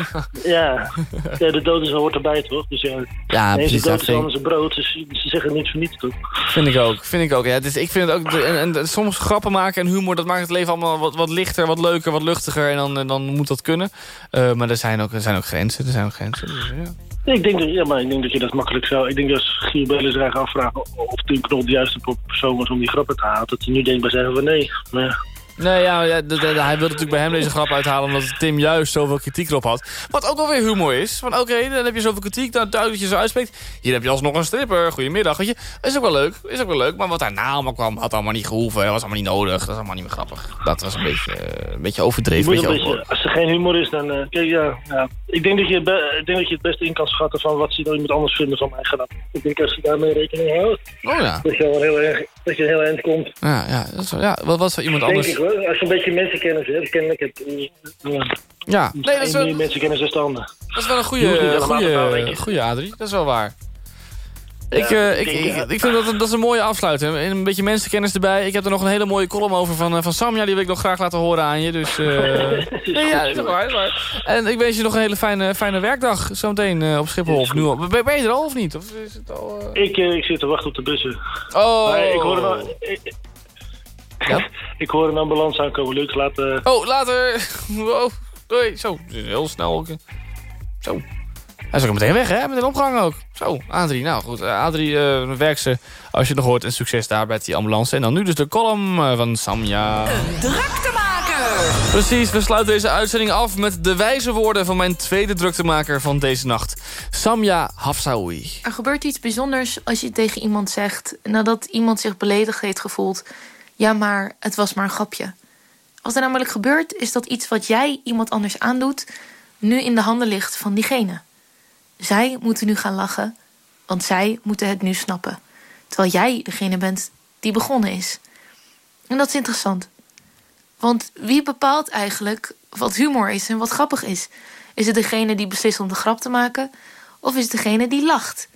ja. (laughs) ja de dood is hoort erbij toch? Dus ja, Ja, nee, precies, De dood is anders een brood, dus ze zeggen niet voor niets toch? Vind ik ook. Vind ik ook. Ja, dus ik vind het ook. En, en soms grappen maken en humor, dat maakt het leven allemaal wat, wat lichter, wat leuker, wat luchtiger. En dan, en dan moet dat kunnen. Eh, maar er zijn, ook, er zijn ook grenzen. Er zijn ook grenzen. Dus, ja. Ik denk, dat, ja, maar ik denk dat je dat makkelijk zou... Ik denk dat als Giel zich eigenlijk afvragen of Tim Knol de juiste persoon was om die grappen te halen. Dat hij nu denkt bij zeggen van nee. Maar ja. Nee, ja, hij wilde natuurlijk bij hem deze grap uithalen... omdat Tim juist zoveel kritiek erop had. Wat ook wel weer humor is. Van oké, dan heb je zoveel kritiek, dan duidelijk dat je zo uitspreekt. Hier heb je alsnog een stripper, goedemiddag. Weet je. Is ook wel leuk, is ook wel leuk. Maar wat daarna allemaal kwam, had allemaal niet gehoeven. Dat was allemaal niet nodig, dat was allemaal niet meer grappig. Dat was een beetje, eh, een beetje Je overdreven. een beetje als er geen humor is, dan... eh, kijk, ja, ja. Ik, denk dat je, ik denk dat je het beste in kan schatten van wat ze dan iemand anders vinden van mijn grap. Ik denk als je daarmee rekening houdt, Oh ja. dat je al heel erg, dat je heel eind komt. Ja, ja, dat is, ja wat was er iemand Denk anders? ik hoor. Als je een beetje mensenkennis hebt, kennelijk heb je... Ja, Ja, nee, dat is wel, mensenkennis dan standen. dat is wel een goede, goede, goede Adrie. Dat is wel waar. Ik, eh, ik, ik- ik, vind dat, dat is een mooie afsluiting. En Een beetje mensenkennis erbij. Ik heb er nog een hele mooie column over van, eh, van Samja. Die wil ik nog graag laten horen aan je. Dus, nee, (laughs) ja, is waar, waar. En ik wens je nog een hele fijne, fijne werkdag. Zometeen eh, op Schiphol. Of nu al. Ben, ben je er al of niet? Of is het al? Ik, ik zit te wachten op de bussen. Oh. Maar ik hoor een, ik, Ja? (laughs) ik hoor een ambulance aankomen. Leuk, laat... eh, Oh, later. (laughs) Wow. Doei. Zo, heel snel. Zo. Hij is ook meteen weg, hè? Met een opgang ook. Zo, Adrie. Nou goed, eh, Adrie eh werkt ze, als je nog hoort, en succes daar bij die ambulance. En dan nu dus de column eh, van Samja. Druktemaker! Precies, we sluiten deze uitzending af met de wijze woorden van mijn tweede druktemaker van deze nacht. Samja Hafsaoui. Er gebeurt iets bijzonders als je tegen iemand zegt... nadat iemand zich beledigd heeft gevoeld... ja, maar het was maar een grapje. Wat er namelijk gebeurt, is dat iets wat jij iemand anders aandoet... nu in de handen ligt van diegene. Zij moeten nu gaan lachen, want zij moeten het nu snappen. Terwijl jij degene bent die begonnen is. En dat is interessant. Want wie bepaalt eigenlijk wat humor is en wat grappig is? Is het degene die beslist om de grap te maken? Of is het degene die lacht?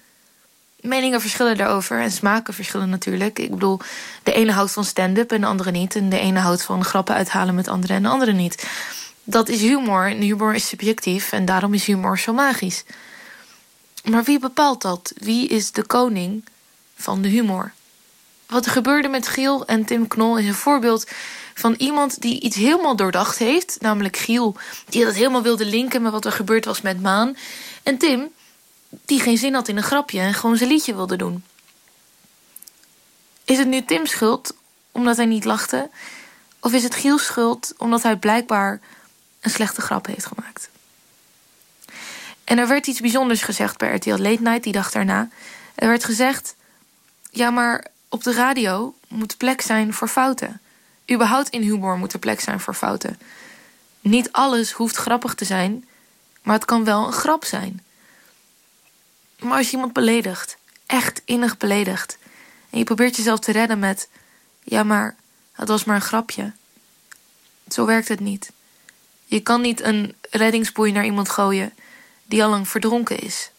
Meningen verschillen daarover en smaken verschillen natuurlijk. Ik bedoel, de ene houdt van stand-up en de andere niet. En de ene houdt van grappen uithalen met anderen en de andere niet. Dat is humor en humor is subjectief en daarom is humor zo magisch. Maar wie bepaalt dat? Wie is de koning van de humor? Wat er gebeurde met Giel en Tim Knol is een voorbeeld van iemand die iets helemaal doordacht heeft. Namelijk Giel, die dat helemaal wilde linken met wat er gebeurd was met Maan. En Tim, die geen zin had in een grapje en gewoon zijn liedje wilde doen. Is het nu Tim's schuld omdat hij niet lachte? Of is het Giel's schuld omdat hij blijkbaar een slechte grap heeft gemaakt? En er werd iets bijzonders gezegd bij RTL Late Night die dag daarna. Er werd gezegd: ja, maar op de radio moet plek zijn voor fouten. Überhaupt in humor moet er plek zijn voor fouten. Niet alles hoeft grappig te zijn, maar het kan wel een grap zijn. Maar als je iemand beledigt, echt innig beledigt, en je probeert jezelf te redden met: ja, maar het was maar een grapje. Zo werkt het niet. Je kan niet een reddingsboei naar iemand gooien die al lang verdronken is.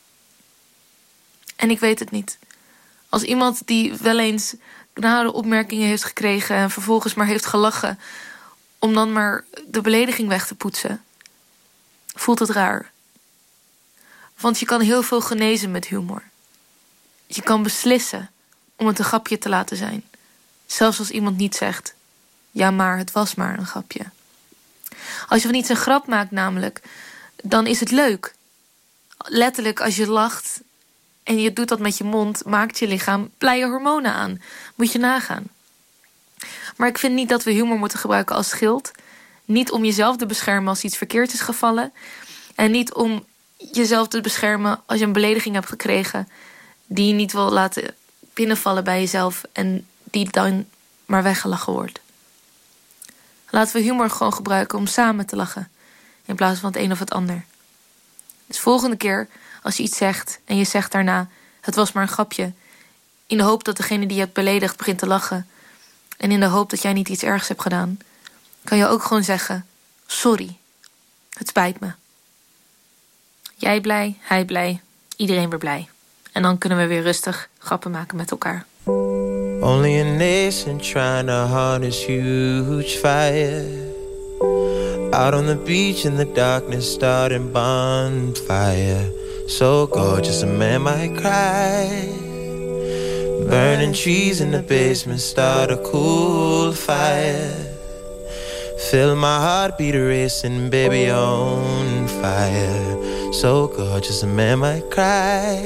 En ik weet het niet. Als iemand die wel eens nare opmerkingen heeft gekregen en vervolgens maar heeft gelachen om dan maar de belediging weg te poetsen, voelt het raar. Want je kan heel veel genezen met humor. Je kan beslissen om het een grapje te laten zijn. Zelfs als iemand niet zegt: Ja, maar het was maar een grapje. Als je van iets een grap maakt, namelijk, dan is het leuk. Letterlijk, als je lacht en je doet dat met je mond, maakt je lichaam blije hormonen aan. Moet je nagaan. Maar ik vind niet dat we humor moeten gebruiken als schild. Niet om jezelf te beschermen als iets verkeerd is gevallen. En niet om jezelf te beschermen als je een belediging hebt gekregen die je niet wil laten binnenvallen bij jezelf en die dan maar weggelachen wordt. Laten we humor gewoon gebruiken om samen te lachen in plaats van het een of het ander. Dus volgende keer als je iets zegt en je zegt daarna: het was maar een grapje, in de hoop dat degene die je hebt beledigd begint te lachen en in de hoop dat jij niet iets ergs hebt gedaan, kan je ook gewoon zeggen: sorry, het spijt me. Jij blij, hij blij, iedereen weer blij. En dan kunnen we weer rustig grappen maken met elkaar. Only a nation trying to harness huge fire. Out on the beach in the darkness, starting bonfire. So gorgeous, a man might cry. Burning trees in the basement, start a cool fire. Feel my heartbeat racing, baby on fire. So gorgeous, a man might cry.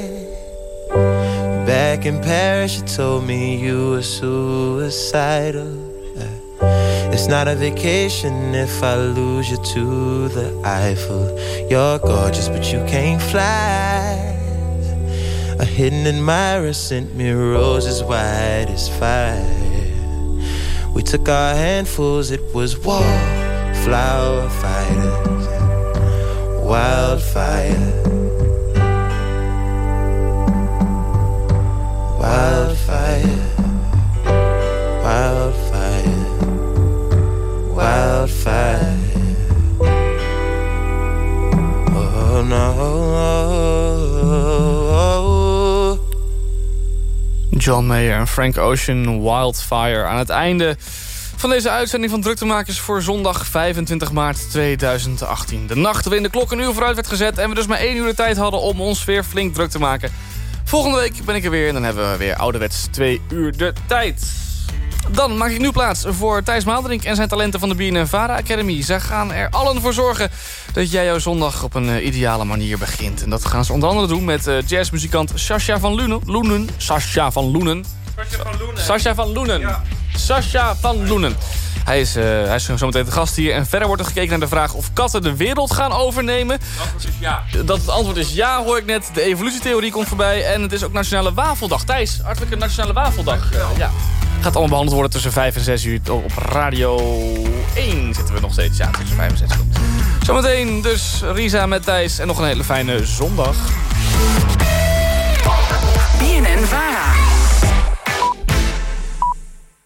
Back in Paris, you told me you were suicidal. It's not a vacation if I lose you to the Eiffel. You're gorgeous, but you can't fly. A hidden admirer sent me roses white as fire. We took our handfuls, it was wallflower fighters, wildfire. Wildfire, Oh. John Mayer en Frank Ocean, Wildfire. Aan het einde van deze uitzending van Druktemakers voor zondag 25 maart 2018. De nacht waarin de klok een uur vooruit werd gezet... en we dus maar één uur de tijd hadden om ons weer flink druk te maken. Volgende week ben ik er weer en dan hebben we weer ouderwets twee uur de tijd. Dan maak ik nu plaats voor Thijs Maalderink en zijn talenten van de BNN Vara Academy. Zij gaan er allen voor zorgen dat jij jouw zondag op een uh, ideale manier begint. En dat gaan ze onder andere doen met uh, jazzmuzikant Sascha van Loenen. Loenen. Sascha van Loenen. Sascha van Loenen. Sascha van Loenen. Ja. Sascha van Loenen. Hij is, uh, hij is zometeen de gast hier. En verder wordt er gekeken naar de vraag of katten de wereld gaan overnemen. Het antwoord is ja. Dat het antwoord is ja, hoor ik net. De evolutietheorie komt voorbij. En het is ook Nationale Wafeldag. Thijs, hartelijke Nationale Wafeldag. Ja. Gaat allemaal behandeld worden tussen 5 en 6 uur. Op Radio 1 zitten we nog steeds. Ja, tussen 5 en 6 uur. Zometeen dus Risa met Thijs. En nog een hele fijne zondag. BNN Vara.